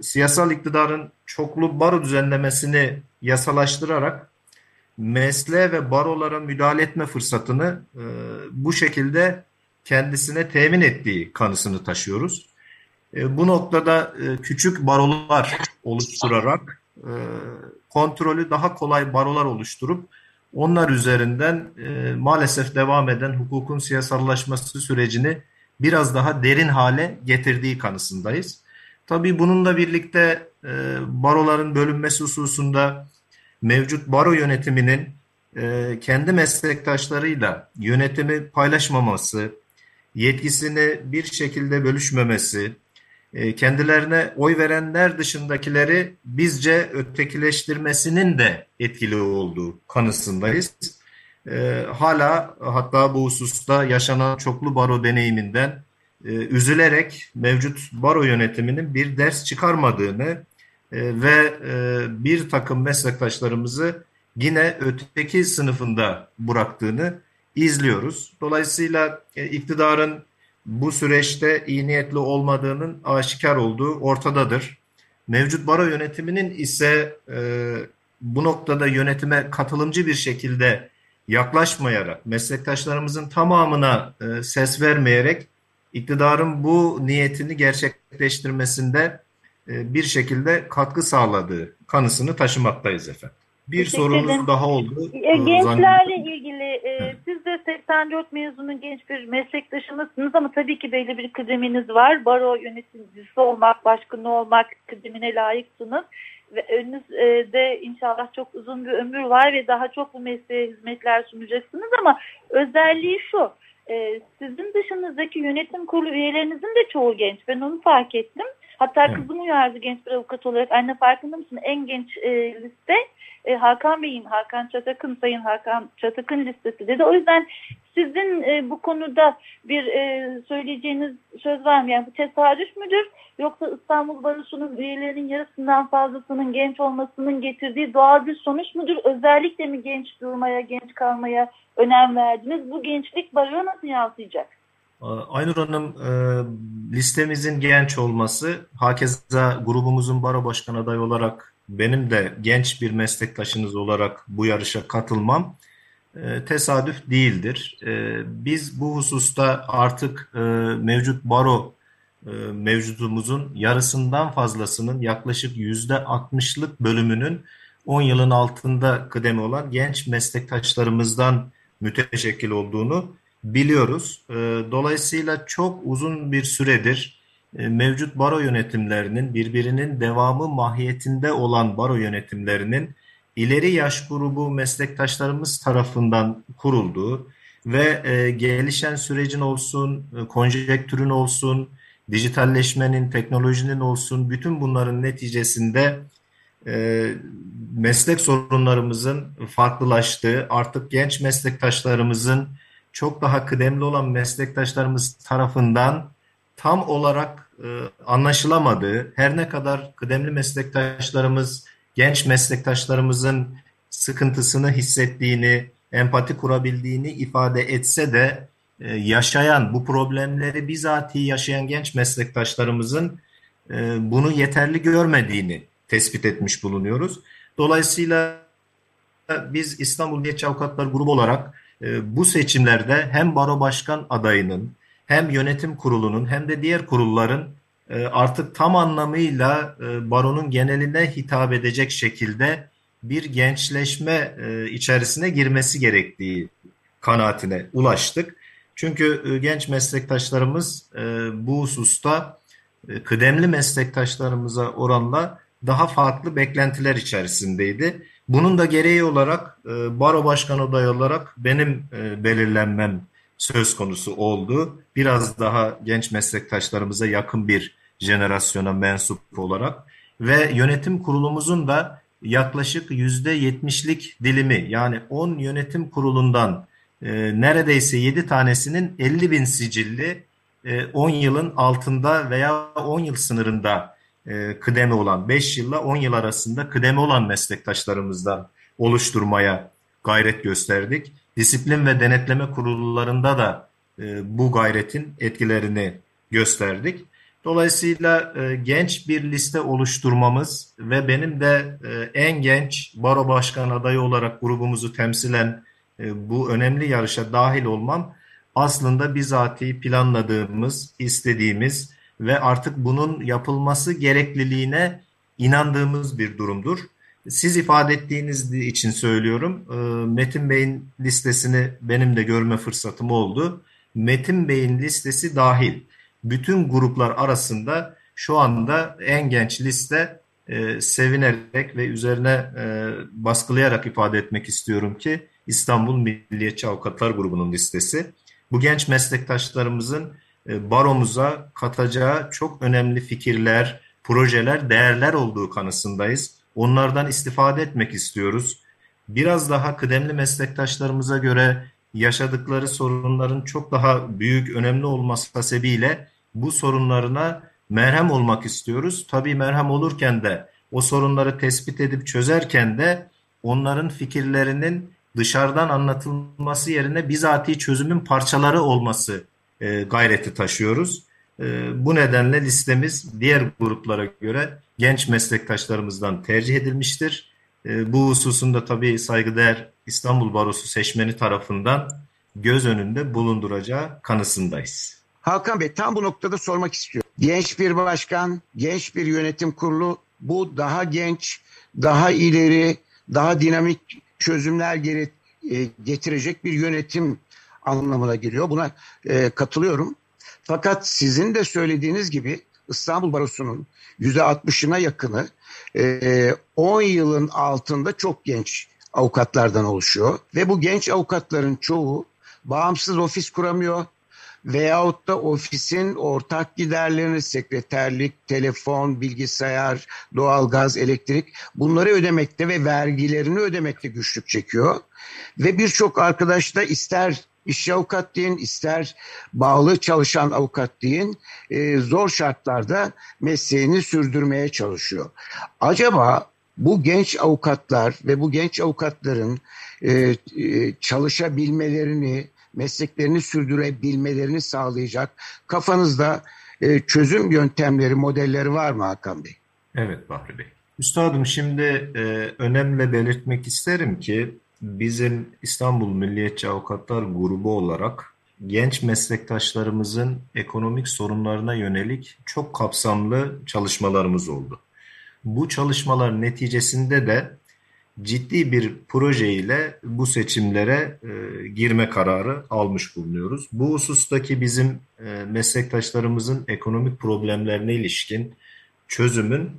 siyasal iktidarın çoklu baro düzenlemesini yasalaştırarak mesleğe ve barolara müdahale etme fırsatını e, bu şekilde kendisine temin ettiği kanısını taşıyoruz. E, bu noktada e, küçük barolar oluşturarak e, kontrolü daha kolay barolar oluşturup onlar üzerinden e, maalesef devam eden hukukun siyasallaşması sürecini biraz daha derin hale getirdiği kanısındayız. Tabii bununla birlikte e, baroların bölünmesi hususunda mevcut baro yönetiminin e, kendi meslektaşlarıyla yönetimi paylaşmaması, yetkisini bir şekilde bölüşmemesi, e, kendilerine oy verenler dışındakileri bizce ötekileştirmesinin de etkili olduğu kanısındayız e, hala hatta bu hususta yaşanan çoklu baro deneyiminden e, üzülerek mevcut baro yönetiminin bir ders çıkarmadığını e, ve e, bir takım meslektaşlarımızı yine öteki sınıfında bıraktığını izliyoruz. Dolayısıyla e, iktidarın bu süreçte iyi niyetli olmadığının aşikar olduğu ortadadır. Mevcut baro yönetiminin ise e, bu noktada yönetime katılımcı bir şekilde yaklaşmayarak, meslektaşlarımızın tamamına e, ses vermeyerek iktidarın bu niyetini gerçekleştirmesinde e, bir şekilde katkı sağladığı kanısını taşımaktayız efendim. Bir Teşekkür sorunuz ederim. daha oldu. E, e gençlerle ilgili e, siz de 84 mezunu genç bir meslektaşımızsınız ama tabii ki belli bir kıdeminiz var. Baro yöneticisi olmak, başkanı olmak kıdemine layıksınız ve önünüzde inşallah çok uzun bir ömür var ve daha çok bu mesleğe hizmetler sunacaksınız ama özelliği şu e, sizin dışınızdaki yönetim kurulu üyelerinizin de çoğu genç ben onu fark ettim. Hatta evet. kızım uyardı genç bir avukat olarak anne farkında mısın en genç e, liste e, Hakan Bey'in, Hakan Çatakın, Sayın Hakan Çatakın listesi dedi. O yüzden sizin e, bu konuda bir e, söyleyeceğiniz söz var mı? Yani bu tesadüf müdür? Yoksa İstanbul Barosu'nun üyelerinin yarısından fazlasının genç olmasının getirdiği doğal bir sonuç mudur? Özellikle mi genç durmaya, genç kalmaya önem verdiniz? Bu gençlik baroya nasıl yansıyacak? Aynur Hanım e, listemizin genç olması, hakeza grubumuzun baro başkan adayı olarak benim de genç bir meslektaşınız olarak bu yarışa katılmam tesadüf değildir. E, biz bu hususta artık e, mevcut baro mevcutumuzun yarısından fazlasının yaklaşık yüzde 60'lık bölümünün 10 yılın altında kıdemi olan genç meslektaşlarımızdan müteşekkil olduğunu biliyoruz. Dolayısıyla çok uzun bir süredir e, mevcut baro yönetimlerinin birbirinin devamı mahiyetinde olan baro yönetimlerinin ileri yaş grubu meslektaşlarımız tarafından kurulduğu ve e, gelişen sürecin olsun, e, konjektürün olsun, dijitalleşmenin, teknolojinin olsun bütün bunların neticesinde e, meslek sorunlarımızın farklılaştığı, artık genç meslektaşlarımızın çok daha kıdemli olan meslektaşlarımız tarafından tam olarak e, anlaşılamadığı, her ne kadar kıdemli meslektaşlarımız, genç meslektaşlarımızın sıkıntısını hissettiğini, empati kurabildiğini ifade etse de e, yaşayan, bu problemleri bizatihi yaşayan genç meslektaşlarımızın e, bunu yeterli görmediğini tespit etmiş bulunuyoruz. Dolayısıyla biz İstanbul Milliyetçi Avukatlar Grubu olarak e, bu seçimlerde hem baro başkan adayının hem yönetim kurulunun hem de diğer kurulların artık tam anlamıyla baronun geneline hitap edecek şekilde bir gençleşme içerisine girmesi gerektiği kanaatine ulaştık. Çünkü e, genç meslektaşlarımız e, bu hususta e, kıdemli meslektaşlarımıza oranla daha farklı beklentiler içerisindeydi. Bunun da gereği olarak baro başkanı adayı olarak benim belirlenmem söz konusu oldu. Biraz daha genç meslektaşlarımıza yakın bir jenerasyona mensup olarak ve yönetim kurulumuzun da yaklaşık yüzde yetmişlik dilimi yani 10 yönetim kurulundan e, neredeyse 7 tanesinin 50 bin sicilli e, 10 yılın altında veya 10 yıl sınırında e, kıdemi olan 5 yılla 10 yıl arasında kıdemi olan meslektaşlarımızdan oluşturmaya gayret gösterdik. Disiplin ve denetleme kurullarında da e, bu gayretin etkilerini gösterdik. Dolayısıyla e, genç bir liste oluşturmamız ve benim de e, en genç baro başkan adayı olarak grubumuzu temsilen e, bu önemli yarışa dahil olmam aslında bizatihi planladığımız, istediğimiz ve artık bunun yapılması gerekliliğine inandığımız bir durumdur. Siz ifade ettiğiniz için söylüyorum. E, Metin Bey'in listesini benim de görme fırsatım oldu. Metin Bey'in listesi dahil bütün gruplar arasında şu anda en genç liste e, sevinerek ve üzerine e, baskılayarak ifade etmek istiyorum ki İstanbul Milliyetçi Avukatlar Grubu'nun listesi. Bu genç meslektaşlarımızın e, baromuza katacağı çok önemli fikirler, projeler, değerler olduğu kanısındayız. Onlardan istifade etmek istiyoruz. Biraz daha kıdemli meslektaşlarımıza göre yaşadıkları sorunların çok daha büyük, önemli olması hasebiyle bu sorunlarına merhem olmak istiyoruz. Tabii merhem olurken de o sorunları tespit edip çözerken de onların fikirlerinin dışarıdan anlatılması yerine bizatihi çözümün parçaları olması e, gayreti taşıyoruz. E, bu nedenle listemiz diğer gruplara göre genç meslektaşlarımızdan tercih edilmiştir. E, bu hususunda tabii saygıdeğer İstanbul Barosu seçmeni tarafından göz önünde bulunduracağı kanısındayız. Hakan Bey tam bu noktada sormak istiyorum. Genç bir başkan, genç bir yönetim kurulu bu daha genç, daha ileri, daha dinamik çözümler e, getirecek bir yönetim anlamına geliyor. Buna e, katılıyorum. Fakat sizin de söylediğiniz gibi İstanbul Barosu'nun %60'ına yakını e, 10 yılın altında çok genç avukatlardan oluşuyor. Ve bu genç avukatların çoğu bağımsız ofis kuramıyor veyahut da ofisin ortak giderlerini sekreterlik, telefon, bilgisayar, doğalgaz, elektrik bunları ödemekte ve vergilerini ödemekte güçlük çekiyor. Ve birçok arkadaş da ister iş avukat deyin, ister bağlı çalışan avukat deyin, e, zor şartlarda mesleğini sürdürmeye çalışıyor. Acaba bu genç avukatlar ve bu genç avukatların e, e, çalışabilmelerini, mesleklerini sürdürebilmelerini sağlayacak kafanızda e, çözüm yöntemleri, modelleri var mı Hakan Bey? Evet Bahri Bey. Üstadım şimdi e, önemli belirtmek isterim ki bizim İstanbul Milliyetçi Avukatlar Grubu olarak genç meslektaşlarımızın ekonomik sorunlarına yönelik çok kapsamlı çalışmalarımız oldu. Bu çalışmalar neticesinde de ciddi bir proje ile bu seçimlere e, girme kararı almış bulunuyoruz. Bu husustaki bizim e, meslektaşlarımızın ekonomik problemlerine ilişkin çözümün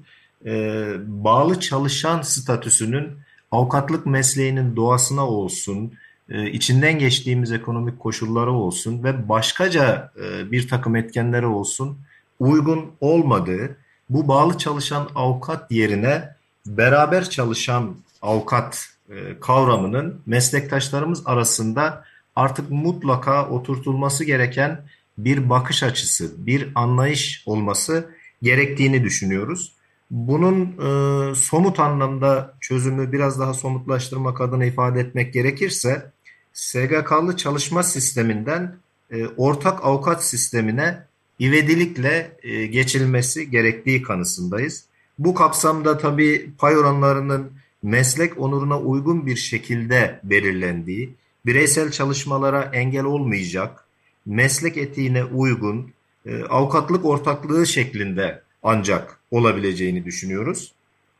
e, bağlı çalışan statüsünün avukatlık mesleğinin doğasına olsun, e, içinden geçtiğimiz ekonomik koşulları olsun ve başkaca bir takım etkenleri olsun uygun olmadığı, bu bağlı çalışan avukat yerine beraber çalışan avukat e, kavramının meslektaşlarımız arasında artık mutlaka oturtulması gereken bir bakış açısı, bir anlayış olması gerektiğini düşünüyoruz. Bunun e, somut anlamda çözümü biraz daha somutlaştırmak adına ifade etmek gerekirse SGK'lı çalışma sisteminden e, ortak avukat sistemine ivedilikle e, geçilmesi gerektiği kanısındayız. Bu kapsamda tabii pay oranlarının meslek onuruna uygun bir şekilde belirlendiği, bireysel çalışmalara engel olmayacak, meslek etiğine uygun, e, avukatlık ortaklığı şeklinde ancak olabileceğini düşünüyoruz.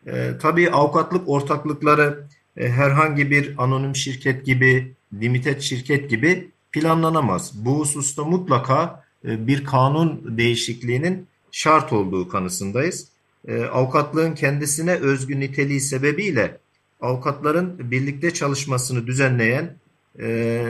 E, tabii avukatlık ortaklıkları e, herhangi bir anonim şirket gibi, limited şirket gibi planlanamaz. Bu hususta mutlaka e, bir kanun değişikliğinin şart olduğu kanısındayız. E, avukatlığın kendisine özgü niteliği sebebiyle avukatların birlikte çalışmasını düzenleyen e,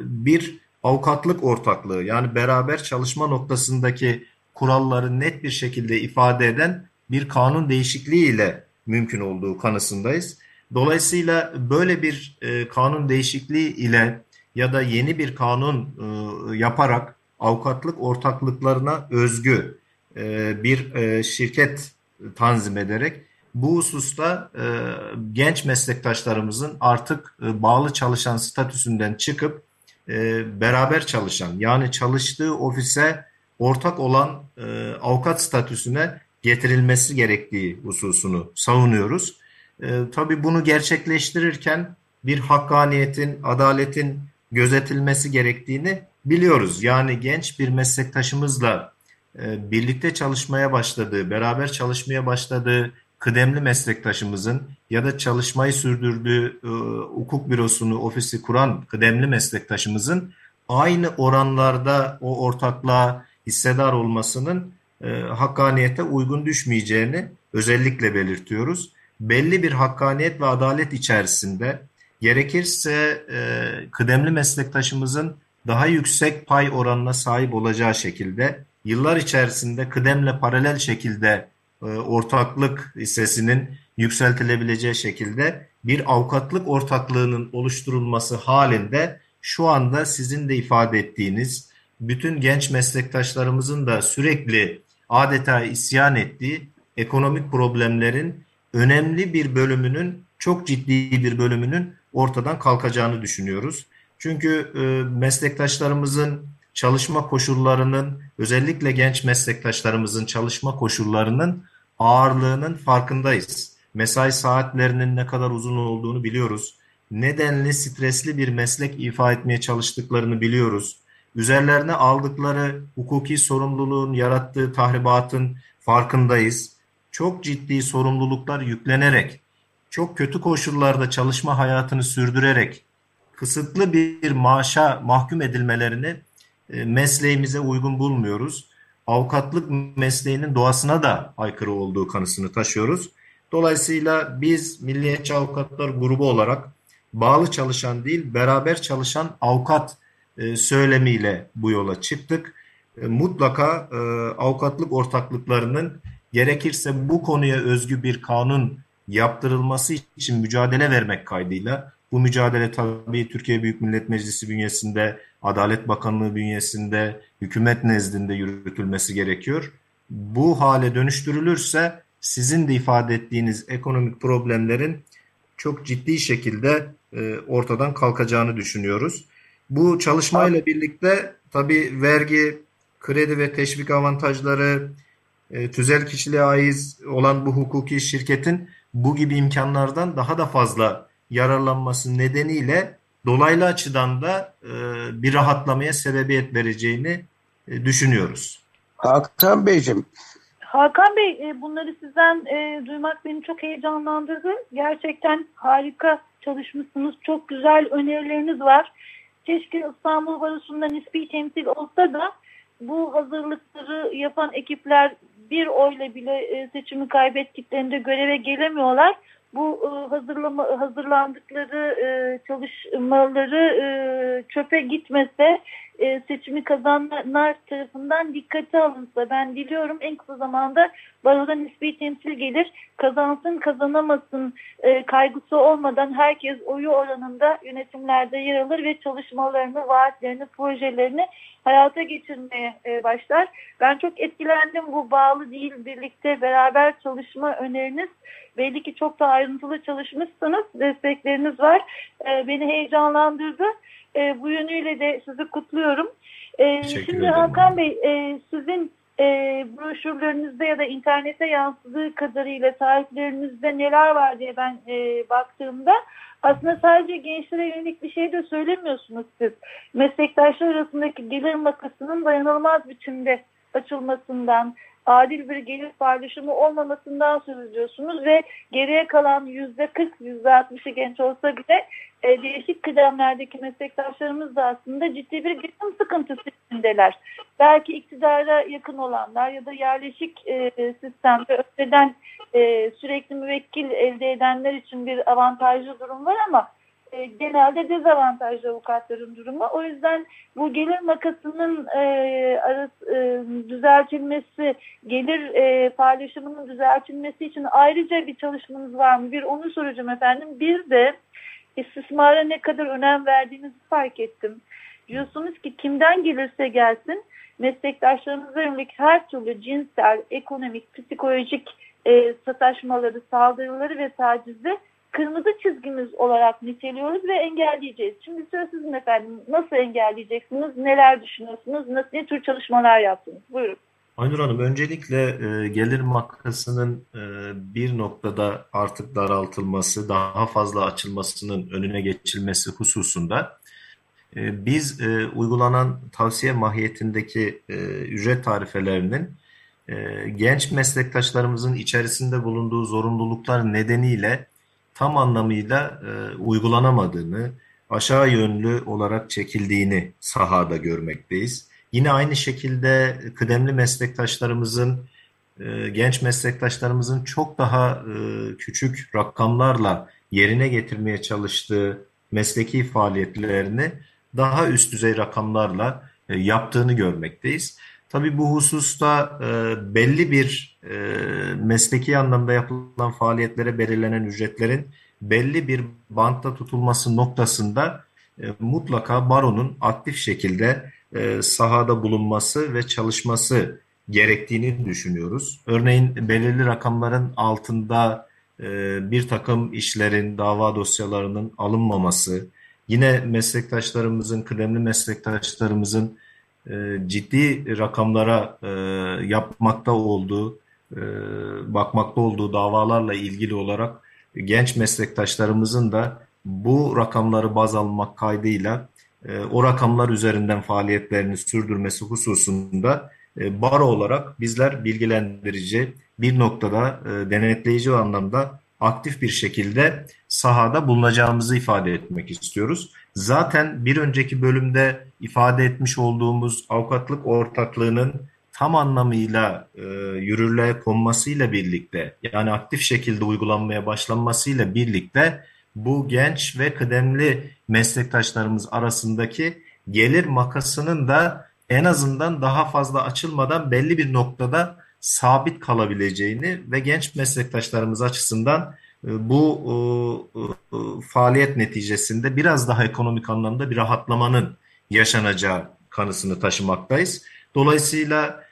bir avukatlık ortaklığı yani beraber çalışma noktasındaki kuralları net bir şekilde ifade eden bir kanun değişikliği ile mümkün olduğu kanısındayız. Dolayısıyla böyle bir e, kanun değişikliği ile ya da yeni bir kanun e, yaparak avukatlık ortaklıklarına özgü e, bir e, şirket tanzim ederek bu hususta e, genç meslektaşlarımızın artık e, bağlı çalışan statüsünden çıkıp e, beraber çalışan yani çalıştığı ofise ortak olan e, avukat statüsüne getirilmesi gerektiği hususunu savunuyoruz. E, tabii bunu gerçekleştirirken bir hakkaniyetin, adaletin gözetilmesi gerektiğini biliyoruz. Yani genç bir meslektaşımızla e, birlikte çalışmaya başladığı, beraber çalışmaya başladığı kıdemli meslektaşımızın ya da çalışmayı sürdürdüğü e, hukuk bürosunu, ofisi kuran kıdemli meslektaşımızın aynı oranlarda o ortaklığa hissedar olmasının e, hakkaniyete uygun düşmeyeceğini özellikle belirtiyoruz. Belli bir hakkaniyet ve adalet içerisinde gerekirse e, kıdemli meslektaşımızın daha yüksek pay oranına sahip olacağı şekilde yıllar içerisinde kıdemle paralel şekilde e, ortaklık hissesinin yükseltilebileceği şekilde bir avukatlık ortaklığının oluşturulması halinde şu anda sizin de ifade ettiğiniz bütün genç meslektaşlarımızın da sürekli adeta isyan ettiği ekonomik problemlerin önemli bir bölümünün çok ciddi bir bölümünün ortadan kalkacağını düşünüyoruz. Çünkü e, meslektaşlarımızın çalışma koşullarının özellikle genç meslektaşlarımızın çalışma koşullarının ağırlığının farkındayız. Mesai saatlerinin ne kadar uzun olduğunu biliyoruz. Nedenli stresli bir meslek ifa etmeye çalıştıklarını biliyoruz. Üzerlerine aldıkları hukuki sorumluluğun yarattığı tahribatın farkındayız. Çok ciddi sorumluluklar yüklenerek, çok kötü koşullarda çalışma hayatını sürdürerek kısıtlı bir maaşa mahkum edilmelerini mesleğimize uygun bulmuyoruz. Avukatlık mesleğinin doğasına da aykırı olduğu kanısını taşıyoruz. Dolayısıyla biz Milliyetçi Avukatlar Grubu olarak bağlı çalışan değil, beraber çalışan avukat e, söylemiyle bu yola çıktık. E, mutlaka avukatlık ortaklıklarının gerekirse bu konuya özgü bir kanun yaptırılması için mücadele vermek kaydıyla bu mücadele tabii Türkiye Büyük Millet Meclisi bünyesinde, Adalet Bakanlığı bünyesinde, hükümet nezdinde yürütülmesi gerekiyor. Bu hale dönüştürülürse sizin de ifade ettiğiniz ekonomik problemlerin çok ciddi şekilde e, ortadan kalkacağını düşünüyoruz. Bu çalışmayla birlikte tabii vergi, kredi ve teşvik avantajları, e, tüzel kişiliğe ait olan bu hukuki şirketin bu gibi imkanlardan daha da fazla yararlanması nedeniyle dolaylı açıdan da e, bir rahatlamaya sebebiyet vereceğini e, düşünüyoruz. Hakan Beyciğim. Hakan Bey e, bunları sizden e, duymak beni çok heyecanlandırdı. Gerçekten harika çalışmışsınız. Çok güzel önerileriniz var. Keşke İstanbul Barosu'nda nispi temsil olsa da bu hazırlıkları yapan ekipler bir oyla bile e, seçimi kaybettiklerinde göreve gelemiyorlar. Bu e, hazırlama hazırlandıkları e, çalışmaları e, çöpe gitmese seçimi kazananlar tarafından dikkate alınsa ben diliyorum en kısa zamanda baroda nispi temsil gelir kazansın kazanamasın e, kaygısı olmadan herkes oyu oranında yönetimlerde yer alır ve çalışmalarını, vaatlerini, projelerini hayata geçirmeye e, başlar. Ben çok etkilendim bu bağlı değil birlikte beraber çalışma öneriniz. Belli ki çok da ayrıntılı çalışmışsınız. Destekleriniz var. E, beni heyecanlandırdı. E, bu yönüyle de sizi kutluyorum. E, şimdi Hakan Bey e, sizin e, broşürlerinizde ya da internete yansıdığı kadarıyla tariflerinizde neler var diye ben e, baktığımda aslında sadece gençlere yönelik bir şey de söylemiyorsunuz siz. Meslektaşlar arasındaki gelir makasının dayanılmaz biçimde açılmasından, adil bir gelir paylaşımı olmamasından söz ediyorsunuz ve geriye kalan yüzde 40, yüzde 60'ı genç olsa bile e, değişik kıdemlerdeki meslektaşlarımız da aslında ciddi bir geçim sıkıntısı içindeler. Belki iktidara yakın olanlar ya da yerleşik e, sistemde önceden e, sürekli müvekkil elde edenler için bir avantajlı durum var ama e, genelde dezavantajlı avukatların durumu. O yüzden bu gelir makasının e, arası, e, düzeltilmesi, gelir e, paylaşımının düzeltilmesi için ayrıca bir çalışmanız var mı? Bir onu soracağım efendim. Bir de istismara ne kadar önem verdiğinizi fark ettim. Diyorsunuz ki kimden gelirse gelsin meslektaşlarımıza yönelik her türlü cinsel, ekonomik, psikolojik e, sataşmaları, saldırıları ve tacizi kırmızı çizgimiz olarak niteliyoruz ve engelleyeceğiz. Şimdi söz sizin efendim. Nasıl engelleyeceksiniz? Neler düşünüyorsunuz? Nasıl, ne tür çalışmalar yaptınız? Buyurun. Aynur Hanım, öncelikle e, gelir makasının e, bir noktada artık daraltılması, daha fazla açılmasının önüne geçilmesi hususunda e, biz e, uygulanan tavsiye mahiyetindeki e, ücret tarifelerinin e, genç meslektaşlarımızın içerisinde bulunduğu zorunluluklar nedeniyle tam anlamıyla e, uygulanamadığını, aşağı yönlü olarak çekildiğini sahada görmekteyiz. Yine aynı şekilde kıdemli meslektaşlarımızın, e, genç meslektaşlarımızın çok daha e, küçük rakamlarla yerine getirmeye çalıştığı mesleki faaliyetlerini daha üst düzey rakamlarla e, yaptığını görmekteyiz. Tabii bu hususta belli bir mesleki anlamda yapılan faaliyetlere belirlenen ücretlerin belli bir bantta tutulması noktasında mutlaka baronun aktif şekilde e, sahada bulunması ve çalışması gerektiğini düşünüyoruz. Örneğin belirli rakamların altında e, bir takım işlerin, dava dosyalarının alınmaması, yine meslektaşlarımızın, kıdemli meslektaşlarımızın e, ciddi rakamlara yapmakta olduğu, bakmakta olduğu davalarla ilgili olarak genç meslektaşlarımızın da bu rakamları baz almak kaydıyla e, o rakamlar üzerinden faaliyetlerini sürdürmesi hususunda e, baro olarak bizler bilgilendirici bir noktada e, denetleyici anlamda aktif bir şekilde sahada bulunacağımızı ifade etmek istiyoruz. Zaten bir önceki bölümde ifade etmiş olduğumuz avukatlık ortaklığının tam anlamıyla e, yürürlüğe konmasıyla birlikte yani aktif şekilde uygulanmaya başlanmasıyla birlikte bu genç ve kıdemli meslektaşlarımız arasındaki gelir makasının da en azından daha fazla açılmadan belli bir noktada sabit kalabileceğini ve genç meslektaşlarımız açısından e, bu e, e, faaliyet neticesinde biraz daha ekonomik anlamda bir rahatlamanın yaşanacağı kanısını taşımaktayız. Dolayısıyla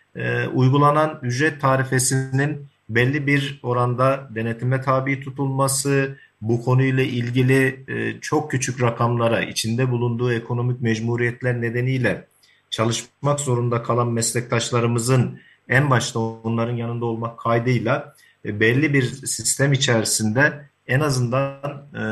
uygulanan ücret tarifesinin belli bir oranda denetime tabi tutulması, bu konuyla ilgili e, çok küçük rakamlara, içinde bulunduğu ekonomik mecburiyetler nedeniyle çalışmak zorunda kalan meslektaşlarımızın en başta onların yanında olmak kaydıyla e, belli bir sistem içerisinde en azından e,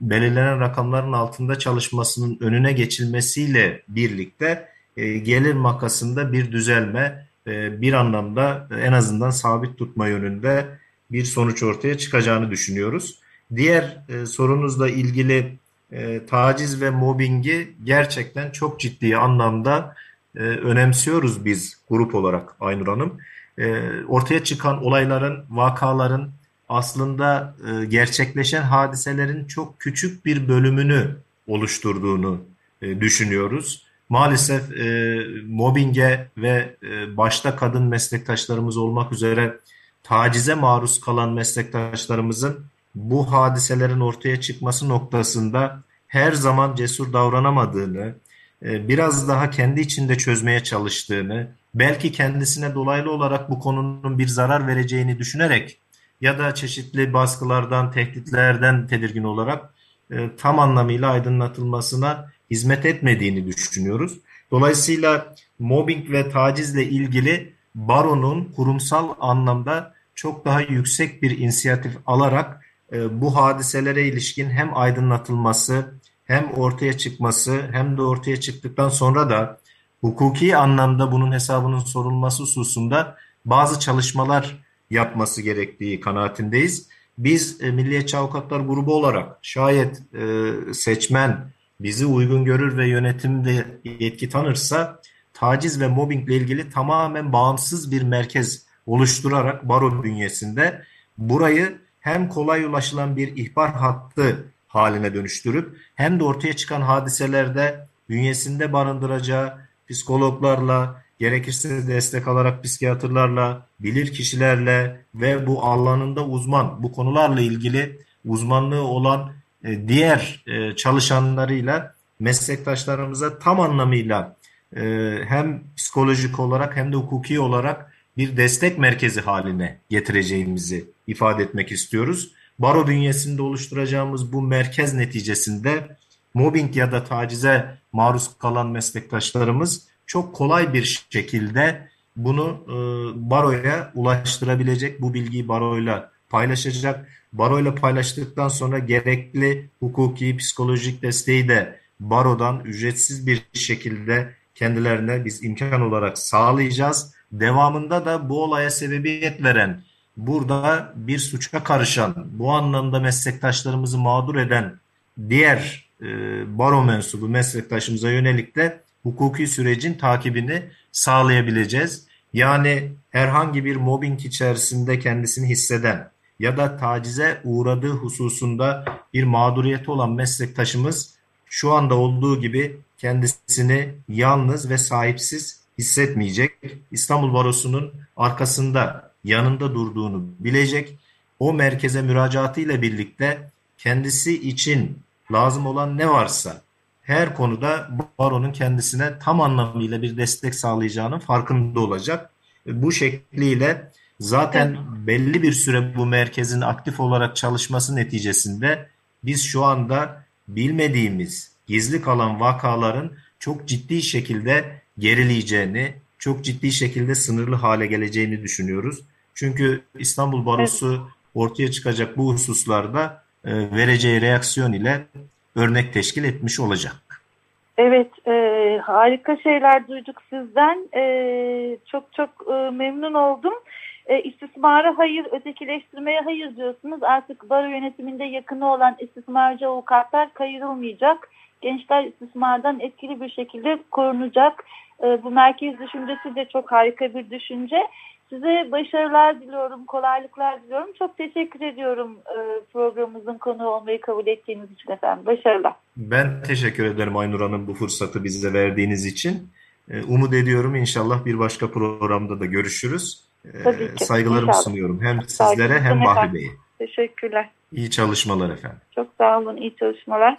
belirlenen rakamların altında çalışmasının önüne geçilmesiyle birlikte e, gelir makasında bir düzelme, e, bir anlamda en azından sabit tutma yönünde bir sonuç ortaya çıkacağını düşünüyoruz. Diğer e, sorunuzla ilgili e, taciz ve mobbingi gerçekten çok ciddi anlamda e, önemsiyoruz biz grup olarak Aynur Hanım. E, ortaya çıkan olayların, vakaların aslında e, gerçekleşen hadiselerin çok küçük bir bölümünü oluşturduğunu e, düşünüyoruz. Maalesef e, mobbinge ve e, başta kadın meslektaşlarımız olmak üzere tacize maruz kalan meslektaşlarımızın bu hadiselerin ortaya çıkması noktasında her zaman cesur davranamadığını, e, biraz daha kendi içinde çözmeye çalıştığını, belki kendisine dolaylı olarak bu konunun bir zarar vereceğini düşünerek ya da çeşitli baskılardan, tehditlerden tedirgin olarak e, tam anlamıyla aydınlatılmasına hizmet etmediğini düşünüyoruz. Dolayısıyla mobbing ve tacizle ilgili baronun kurumsal anlamda çok daha yüksek bir inisiyatif alarak bu hadiselere ilişkin hem aydınlatılması hem ortaya çıkması hem de ortaya çıktıktan sonra da hukuki anlamda bunun hesabının sorulması hususunda bazı çalışmalar yapması gerektiği kanaatindeyiz. Biz e, Milliyetçi Avukatlar Grubu olarak şayet e, seçmen bizi uygun görür ve yönetimde yetki tanırsa taciz ve mobbingle ilgili tamamen bağımsız bir merkez oluşturarak baro bünyesinde burayı hem kolay ulaşılan bir ihbar hattı haline dönüştürüp hem de ortaya çıkan hadiselerde bünyesinde barındıracağı psikologlarla, gerekirse destek alarak psikiyatrlarla, bilir kişilerle ve bu alanında uzman, bu konularla ilgili uzmanlığı olan e, diğer e, çalışanlarıyla meslektaşlarımıza tam anlamıyla e, hem psikolojik olarak hem de hukuki olarak bir destek merkezi haline getireceğimizi ifade etmek istiyoruz. Baro bünyesinde oluşturacağımız bu merkez neticesinde mobbing ya da tacize maruz kalan meslektaşlarımız çok kolay bir şekilde bunu e, baroya ulaştırabilecek, bu bilgiyi baroyla paylaşacak. Baroyla paylaştıktan sonra gerekli hukuki, psikolojik desteği de barodan ücretsiz bir şekilde kendilerine biz imkan olarak sağlayacağız. Devamında da bu olaya sebebiyet veren, burada bir suça karışan, bu anlamda meslektaşlarımızı mağdur eden diğer e, baro mensubu meslektaşımıza yönelik de hukuki sürecin takibini sağlayabileceğiz. Yani herhangi bir mobbing içerisinde kendisini hisseden ya da tacize uğradığı hususunda bir mağduriyeti olan meslektaşımız şu anda olduğu gibi kendisini yalnız ve sahipsiz hissetmeyecek. İstanbul Barosu'nun arkasında, yanında durduğunu bilecek. O merkeze müracaatıyla birlikte kendisi için lazım olan ne varsa her konuda baronun kendisine tam anlamıyla bir destek sağlayacağının farkında olacak. Bu şekliyle zaten belli bir süre bu merkezin aktif olarak çalışması neticesinde biz şu anda bilmediğimiz gizli kalan vakaların çok ciddi şekilde gerileyeceğini, çok ciddi şekilde sınırlı hale geleceğini düşünüyoruz. Çünkü İstanbul Barosu ortaya çıkacak bu hususlarda e, vereceği reaksiyon ile örnek teşkil etmiş olacak. Evet, e, harika şeyler duyduk sizden. E, çok çok e, memnun oldum. E, istismara hayır, ötekileştirmeye hayır diyorsunuz. Artık baro yönetiminde yakını olan istismarcı avukatlar kayırılmayacak. Gençler istismardan etkili bir şekilde korunacak. E, bu merkez düşüncesi de çok harika bir düşünce. Size başarılar diliyorum, kolaylıklar diliyorum. Çok teşekkür ediyorum e, programımızın konu olmayı kabul ettiğiniz için efendim. Başarılar. Ben teşekkür ederim Aynur Hanım bu fırsatı bize verdiğiniz için. E, umut ediyorum inşallah bir başka programda da görüşürüz. E, Tabii ki. Saygılarımı İnşallah. sunuyorum hem sizlere hem. Bahri Bey'e. Teşekkürler. İyi çalışmalar efendim. Çok sağ olun. İyi çalışmalar.